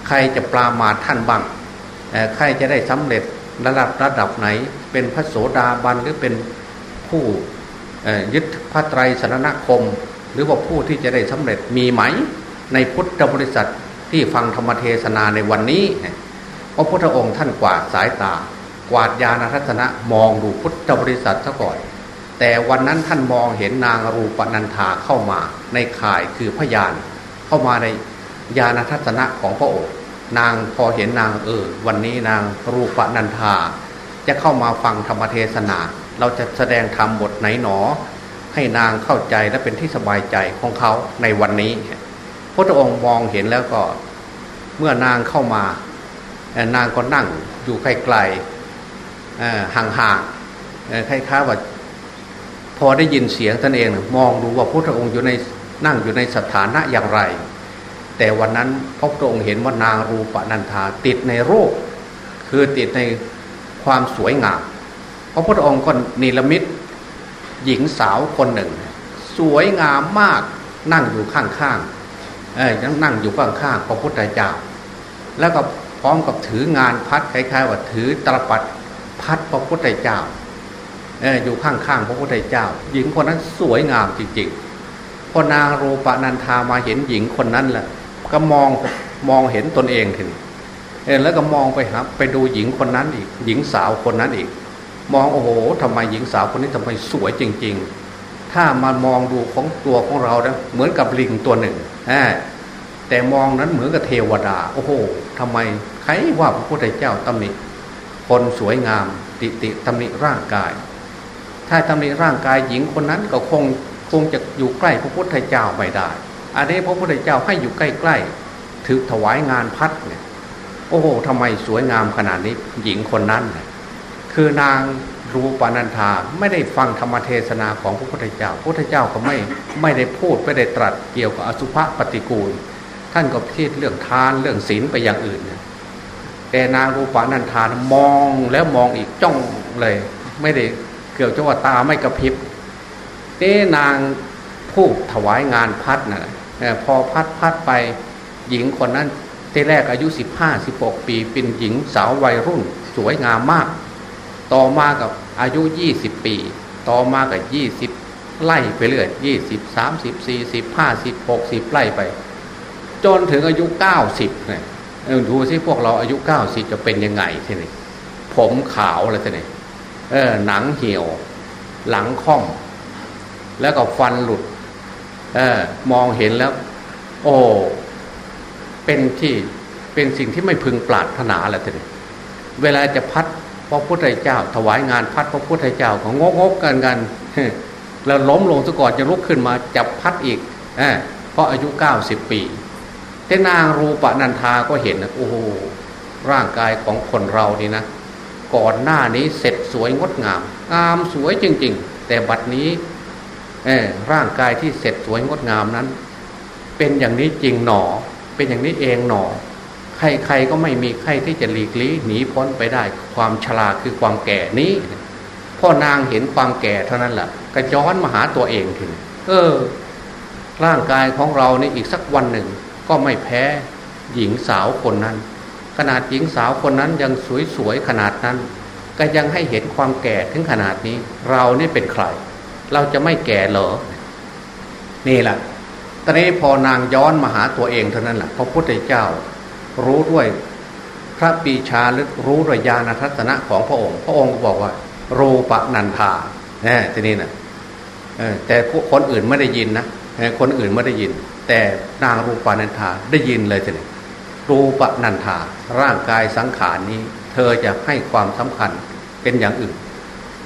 ใครจะปรามาท่านบ้างใครจะได้สำเร็จระดับระดับไหน เป็นพระโสดาบันหรือเป็นผู้ยึดพระไตรสรณคม หรือว่าผู้ที่จะได้สำเร็จมีไหม ในพุทธบริษัทที่ฟังธรรมเทศนาในวันนี้พระพุทธองค์ท่านกวาดสายตา กวาดญาณทัศนะมองดูพุทธบริษัทซะก่อน แต่วันนั้นท่านมองเห็นนางรูปนันทาเข้ามาในข่ายคือพยาน เข้ามาในญาณทัศนะของพระองค์ นางพอเห็นนางเออวันนี้นางรูปนันทาจะเข้ามาฟังธรรมเทศนา เราจะแสดงธรรมบทไหนหนอ ให้นางเข้าใจและเป็นที่สบายใจของเขาในวันนี้ พระองค์มองเห็นแล้วก็เมื่อนางเข้ามา นางก็นั่งอยู่ไกลๆห่างๆคล้ายๆว่าพอได้ยินเสียงท่านเองมองดูว่าพระองค์อยู่ในนั่งอยู่ในสถานะอย่างไร แต่วันนั้นพระองค์เห็นว่านางรูปนันธาติดในโรค คือติดในความสวยงามพระพุทธองค์ก็นิรมิต หญิงสาวคนหนึ่ง สวยงามมากนั่งอยู่ข้างๆเอ้ยนั่งอยู่ข้างๆพระพุทธเจ้า แล้วก็พร้อมกับถืองานพัดคล้ายๆว่าถือตรปัดพัดพระพุทธเจ้าเอออยู่ข้างๆพระพุทธเจ้า หญิงคนนั้นสวยงามจริงๆพอนางรูปนันทามาเห็นหญิงคนนั้นแหละก็มองมองเห็นตนเองทีนี้เออแล้วก็มองไปครับไปดูหญิงคนนั้นอีก หญิงสาวคนนั้นอีก มองโอ้โหทำไมหญิงสาวคนนี้ทำไมสวยจริง ๆ ถ้ามามองดูของตัวของเรานะเหมือนกับลิงตัวหนึ่งแต่มองนั้นเหมือนกับเทวดา โอ้โหทำไมใครว่าพระพุทธเจ้าตำหนิคนสวยงามติติตำหนิร่างกาย ถ้าตำหนิร่างกายหญิงคนนั้นก็คงคงจะอยู่ใกล้พระพุทธเจ้าไม่ได้ อันนี้พระพุทธเจ้าให้อยู่ใกล้ๆถือถวายงานพัดเนี่ย โอ้โหทำไมสวยงามขนาดนี้หญิงคนนั้นเนี่ย คือนางรูปานันธาไม่ได้ฟังธรรมเทศนาของพระพุทธเจ้า พระพุทธเจ้าก็ไม่ไม่ได้พูดไม่ได้ตรัสเกี่ยวกับอสุภะปฏิกูล ท่านก็พิดเรื่องทานเรื่องศีลไปอย่างอื่น แต่นางรูปานันธามองแล้วมองอีกจ้องเลย ไม่ได้เกี่ยวกับว่าตาไม่กระพริบเต้นางผู้ถวายงานพัดนะ่ะพอพัดพัดไปหญิงคนนั้นทีแรกอายุสิบห้าสิบหกปี เป็นหญิงสาววัยรุ่น สวยงามมาก ต่อมากับอายุยี่สิบปี ต่อมากับยี่สิบไล่ไปเรื่อยยี่สิบสามสิบสี่สิบห้าสิบหกสิบไล่ไป จนถึงอายุเก้าสิบเนี่ยดูสิพวกเราอายุเก้าสิบจะเป็นยังไงทีนี้ผมขาวอะไรทีนี้เออหนังเหี่ยว หลังค่อม แล้วก็ฟันหลุดออมองเห็นแล้ว โอ้เป็นที่เป็นสิ่งที่ไม่พึงปรารถนาแหละทีเวลาจะพัด พระพุทธเจ้า ถวายงานพัดพระพุทธเจ้าของงกงกกันกันแล้วล้มลงซะก่อนจะลุกขึ้นมาจับพัดอีกเอเพราะอายุเก้าสิบปี แต่นางรูปนันทาก็เห็นนะโอ้โหร่างกายของคนเรานี่นะ ก่อนหน้านี้เสร็จสวยงดงามงามสวยจริง ๆ แต่บัดนี้ร่างกายที่เสร็จสวยงดงามนั้น เป็นอย่างนี้จริงหนอ เป็นอย่างนี้เองหนอ ใครๆก็ไม่มีใครที่จะหลีกลี่หนีพ้นไปได้ ความชราคือความแก่นี้พ่อนางเห็นความแก่เท่านั้นแหละก็ย้อนมาหาตัวเองถึงเออ ร่างกายของเราในอีกสักวันหนึ่ง ก็ไม่แพ้หญิงสาวคนนั้น ขนาดหญิงสาวคนนั้นยังสวยๆขนาดนั้น ก็ยังให้เห็นความแก่ถึงขนาดนี้ เรานี่เป็นใคร เราจะไม่แก่เหรอนี่แหละตอนนี้พอนางย้อนมาหาตัวเองเท่านั้นแหละพระพุทธเจ้า รู้ด้วยพระปีชาหรือรู้ด้วยญาณทัศนะของพระองค์ พระองค์บอกว่า รูปนันทาเนี่ยทีนี้นะแต่คนอื่นไม่ได้ยินนะคนอื่นไม่ได้ยิน แต่นางรูปนันทาได้ยินเลยทีนี้รูปนันทาร่างกายสังขารนี้ เธอจะให้ความสำคัญเป็นอย่างอื่น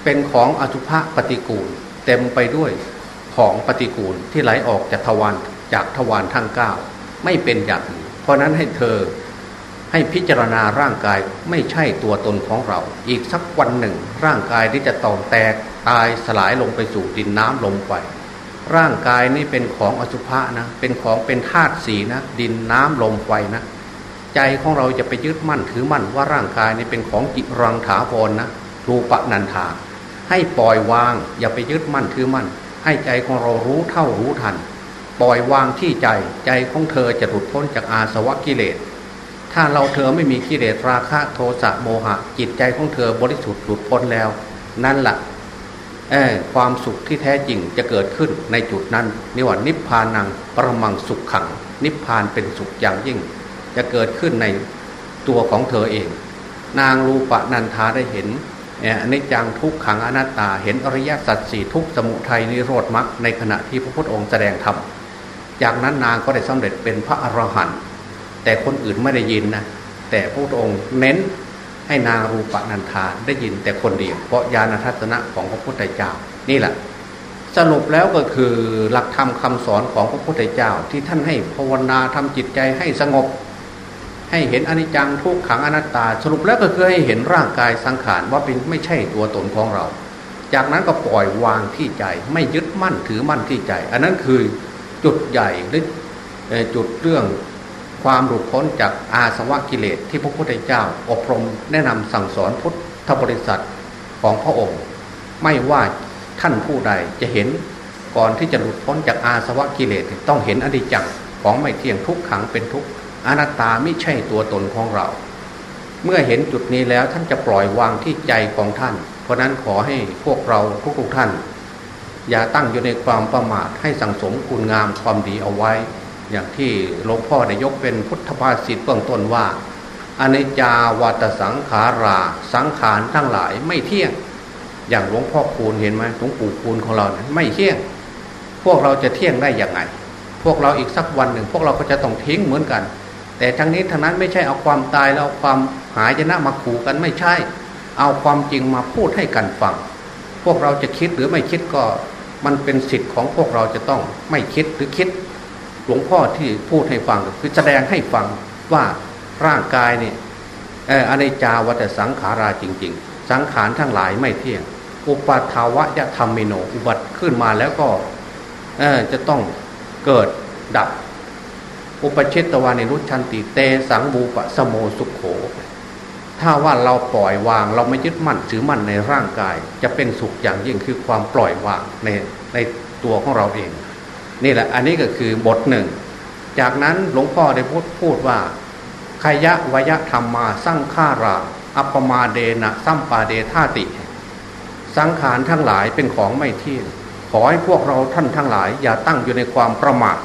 เป็นของอสุภะปฏิกูล เต็มไปด้วยของปฏิกูลที่ไหลออกจากทวารจากทวารทั้งเก้าไม่เป็นอย่างอื่น เพราะนั้นให้เธอให้พิจารณาร่างกายไม่ใช่ตัวตนของเรา อีกสักวันหนึ่ง ร่างกายที่จะตองแตกตายสลายลงไปสู่ดินน้ำลงไปร่างกายนี่เป็นของอสุภะนะ เป็นของเป็นธาตุสีนะ ดินน้ำลมไฟนะ ใจของเราจะไปยึดมั่นถือมั่นว่าร่างกายนี่เป็นของจิรังถาวรนนะรูปนันทาให้ปล่อยวาง อย่าไปยึดมั่นถือมั่น ให้ใจของเรารู้เท่ารู้ทัน ปล่อยวางที่ใจใจของเธอจะหลุดพ้นจากอาสวะกิเลส ถ้าเราเธอไม่มีกิเลสราคะโทสะโมหะ จิตใจของเธอบริสุทธิ์หลุดพ้นแล้ว นั่นแหละความสุขที่แท้จริงจะเกิดขึ้นในจุดนั้นนี่ว่านิพพานังประมังสุขขัง นิพพานเป็นสุขอย่างยิ่ง จะเกิดขึ้นในตัวของเธอเอง นางรูปนันทาได้เห็นอนนี้จังทุกขังอนัตตาเห็นอริยสัจสี่ทุกสมุทัยนิโรธมรรคในขณะที่พระพุทธองค์แสดงธรรม จากนั้นนางก็ได้สำเร็จเป็นพระอรหันต์แต่คนอื่นไม่ได้ยินนะแต่พระองค์เน้นให้นางรูปนันธาได้ยินแต่คนเดียวเพราะญาณทัศนะของพระพุทธเจ้านี่แหละ สรุปแล้วก็คือหลักธรรมคาสอนของพระพุทธเจ้าที่ท่านให้ภาวนาทำจิตใจให้สงบ ให้เห็นอนิจจังทุกขังอนัตตา สรุปแล้วก็คือให้เห็นร่างกายสังขารว่าเป็นไม่ใช่ตัวตนของเรา จากนั้นก็ปล่อยวางที่ใจไม่ยึดมั่นถือมั่นที่ใจ อันนั้นคือ จุดใหญ่หรือจุดเรื่องความหลุดพ้นจากอาสวะกิเลสที่พระพุทธเจ้า อบรมแนะนำสั่งสอนพุทธบริษัทของพระองค์ ไม่ว่าท่านผู้ใดจะเห็นก่อนที่จะหลุดพ้นจากอาสวะกิเลสต้องเห็นอนิจจังของไม่เที่ยงทุกขังเป็นทุกอนัตตาไม่ใช่ตัวตนของเรา เมื่อเห็นจุดนี้แล้วท่านจะปล่อยวางที่ใจของท่าน เพราะนั้นขอให้พวกเราทุกๆท่าน อย่าตั้งอยู่ในความประมาทให้สังสมคุณงามความดีเอาไว้ อย่างที่หลวงพ่อได้ยกเป็นพุทธภาษิตเบื้องต้นว่าอนิจจาวัตสังขาราสังขารทั้งหลายไม่เที่ยง อย่างหลวงพ่อคูณเห็นไหมหลวงปู่คูณของเราไม่เที่ยง พวกเราจะเที่ยงได้อย่างไง พวกเราอีกสักวันหนึ่ง พวกเราก็จะต้องทิ้งเหมือนกัน แต่ทั้งนี้ทั้งนั้นไม่ใช่เอาความตายแล้วเอาความหายนะมาขู่กันไม่ใช่ เอาความจริงมาพูดให้กันฟัง พวกเราจะคิดหรือไม่คิดก็ มันเป็นสิทธิ์ของพวกเราจะต้องไม่คิดหรือคิด หลวงพ่อที่พูดให้ฟังคือแสดงให้ฟังว่าร่างกายเนี่ยอเนจาวัตสังขาราจริง ๆ สังขารทั้งหลายไม่เที่ยง อุปาทาวะยะธรรมิโนอุบัติขึ้นมาแล้วก็จะต้องเกิดดับ อุปเชตตวานิรุชันติเตสังบูปะสโมสุขโข ถ้าว่าเราปล่อยวาง เราไม่ยึดมั่นถือมั่นในร่างกาย จะเป็นสุขอย่างยิ่งคือความปล่อยวางในในตัวของเราเอง นี่แหละอันนี้ก็คือบทหนึ่ง จากนั้นหลวงพ่อได้พูดพูดว่าขยะวยธรรมมาสร้างฆารา อัปมาเดนะสัมปาเดธาติ สังขารทั้งหลายเป็นของไม่เที่ยงขอให้พวกเราท่านทั้งหลาย อย่าตั้งอยู่ในความประมาท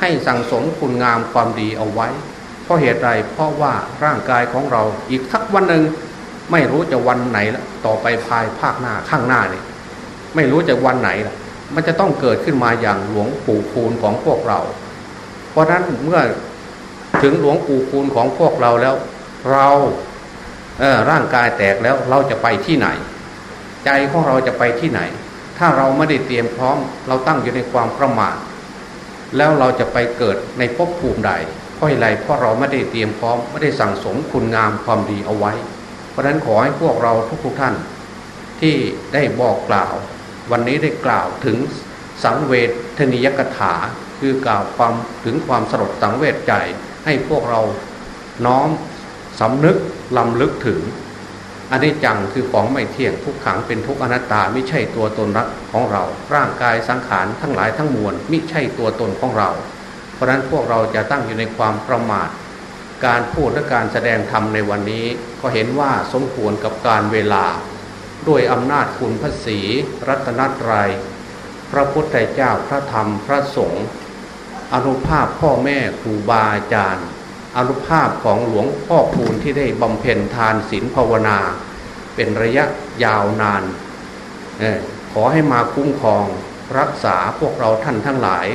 ให้สั่งสมคุณงามความดีเอาไว้ เพราะเหตุใดเพราะว่าร่างกายของเราอีกสักวันหนึ่งไม่รู้จะวันไหนละต่อไปภายภาคหน้าข้างหน้านี่ไม่รู้จะวันไหนละมันจะต้องเกิดขึ้นมาอย่างหลวงปู่คูณของพวกเรา เพราะนั้นเมื่อถึงหลวงปู่คูณของพวกเราแล้ว เราเร่างกายแตกแล้วเราจะไปที่ไหน ใจของเราจะไปที่ไหน ถ้าเราไม่ได้เตรียมพร้อม เราตั้งอยู่ในความประมาทแล้วเราจะไปเกิดในภพภูมิใด ราะอะไรเพราะเราไม่ได้เตรียมพร้อมไม่ได้สั่งสมคุณงามความดีเอาไว้ เพราะฉะนั้นขอให้พวกเราทุกๆทท่าน ที่ได้บอกกล่าว วันนี้ได้กล่าวถึงสังเวทนิยกถา คือกล่าวความถึงความสลดสังเวชใจ ให้พวกเราน้อมสำนึกลำลึกถึงอันนี้จังคือของไม่เที่ยงทุกขังเป็นทุกอนัตตาไม่ใช่ตัวตนรักของเรา ร่างกายสังขารทั้งหลายทั้งมวลไม่ใช่ตัวตนของเรา เพราะนั้นพวกเราจะตั้งอยู่ในความประมาท การพูดและการแสดงธรรมในวันนี้ก็เห็นว่าสมควรกับการเวลา ด้วยอำนาจคุณพระศีรัตนตรยัย พระพุทธเจ้าพระธรรมพระสงฆ์อนุภาพพ่อแม่ครูบาอาจารย์อนุภาพของหลวงพ่อคูณที่ได้บำเพ็ญทานศีลภาวนา เป็นระยะยาวนานขอให้มาคุ้มครองรักษาพวกเราท่านทั้งหลาย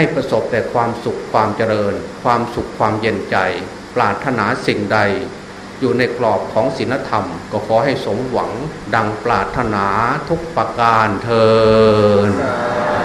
ให้ประสบแต่ความสุขความเจริญ ความสุขความเย็นใจ ปรารถนาสิ่งใด อยู่ในกรอบของศีลธรรม ก็ขอให้สมหวังดังปรารถนาทุกประการเทอ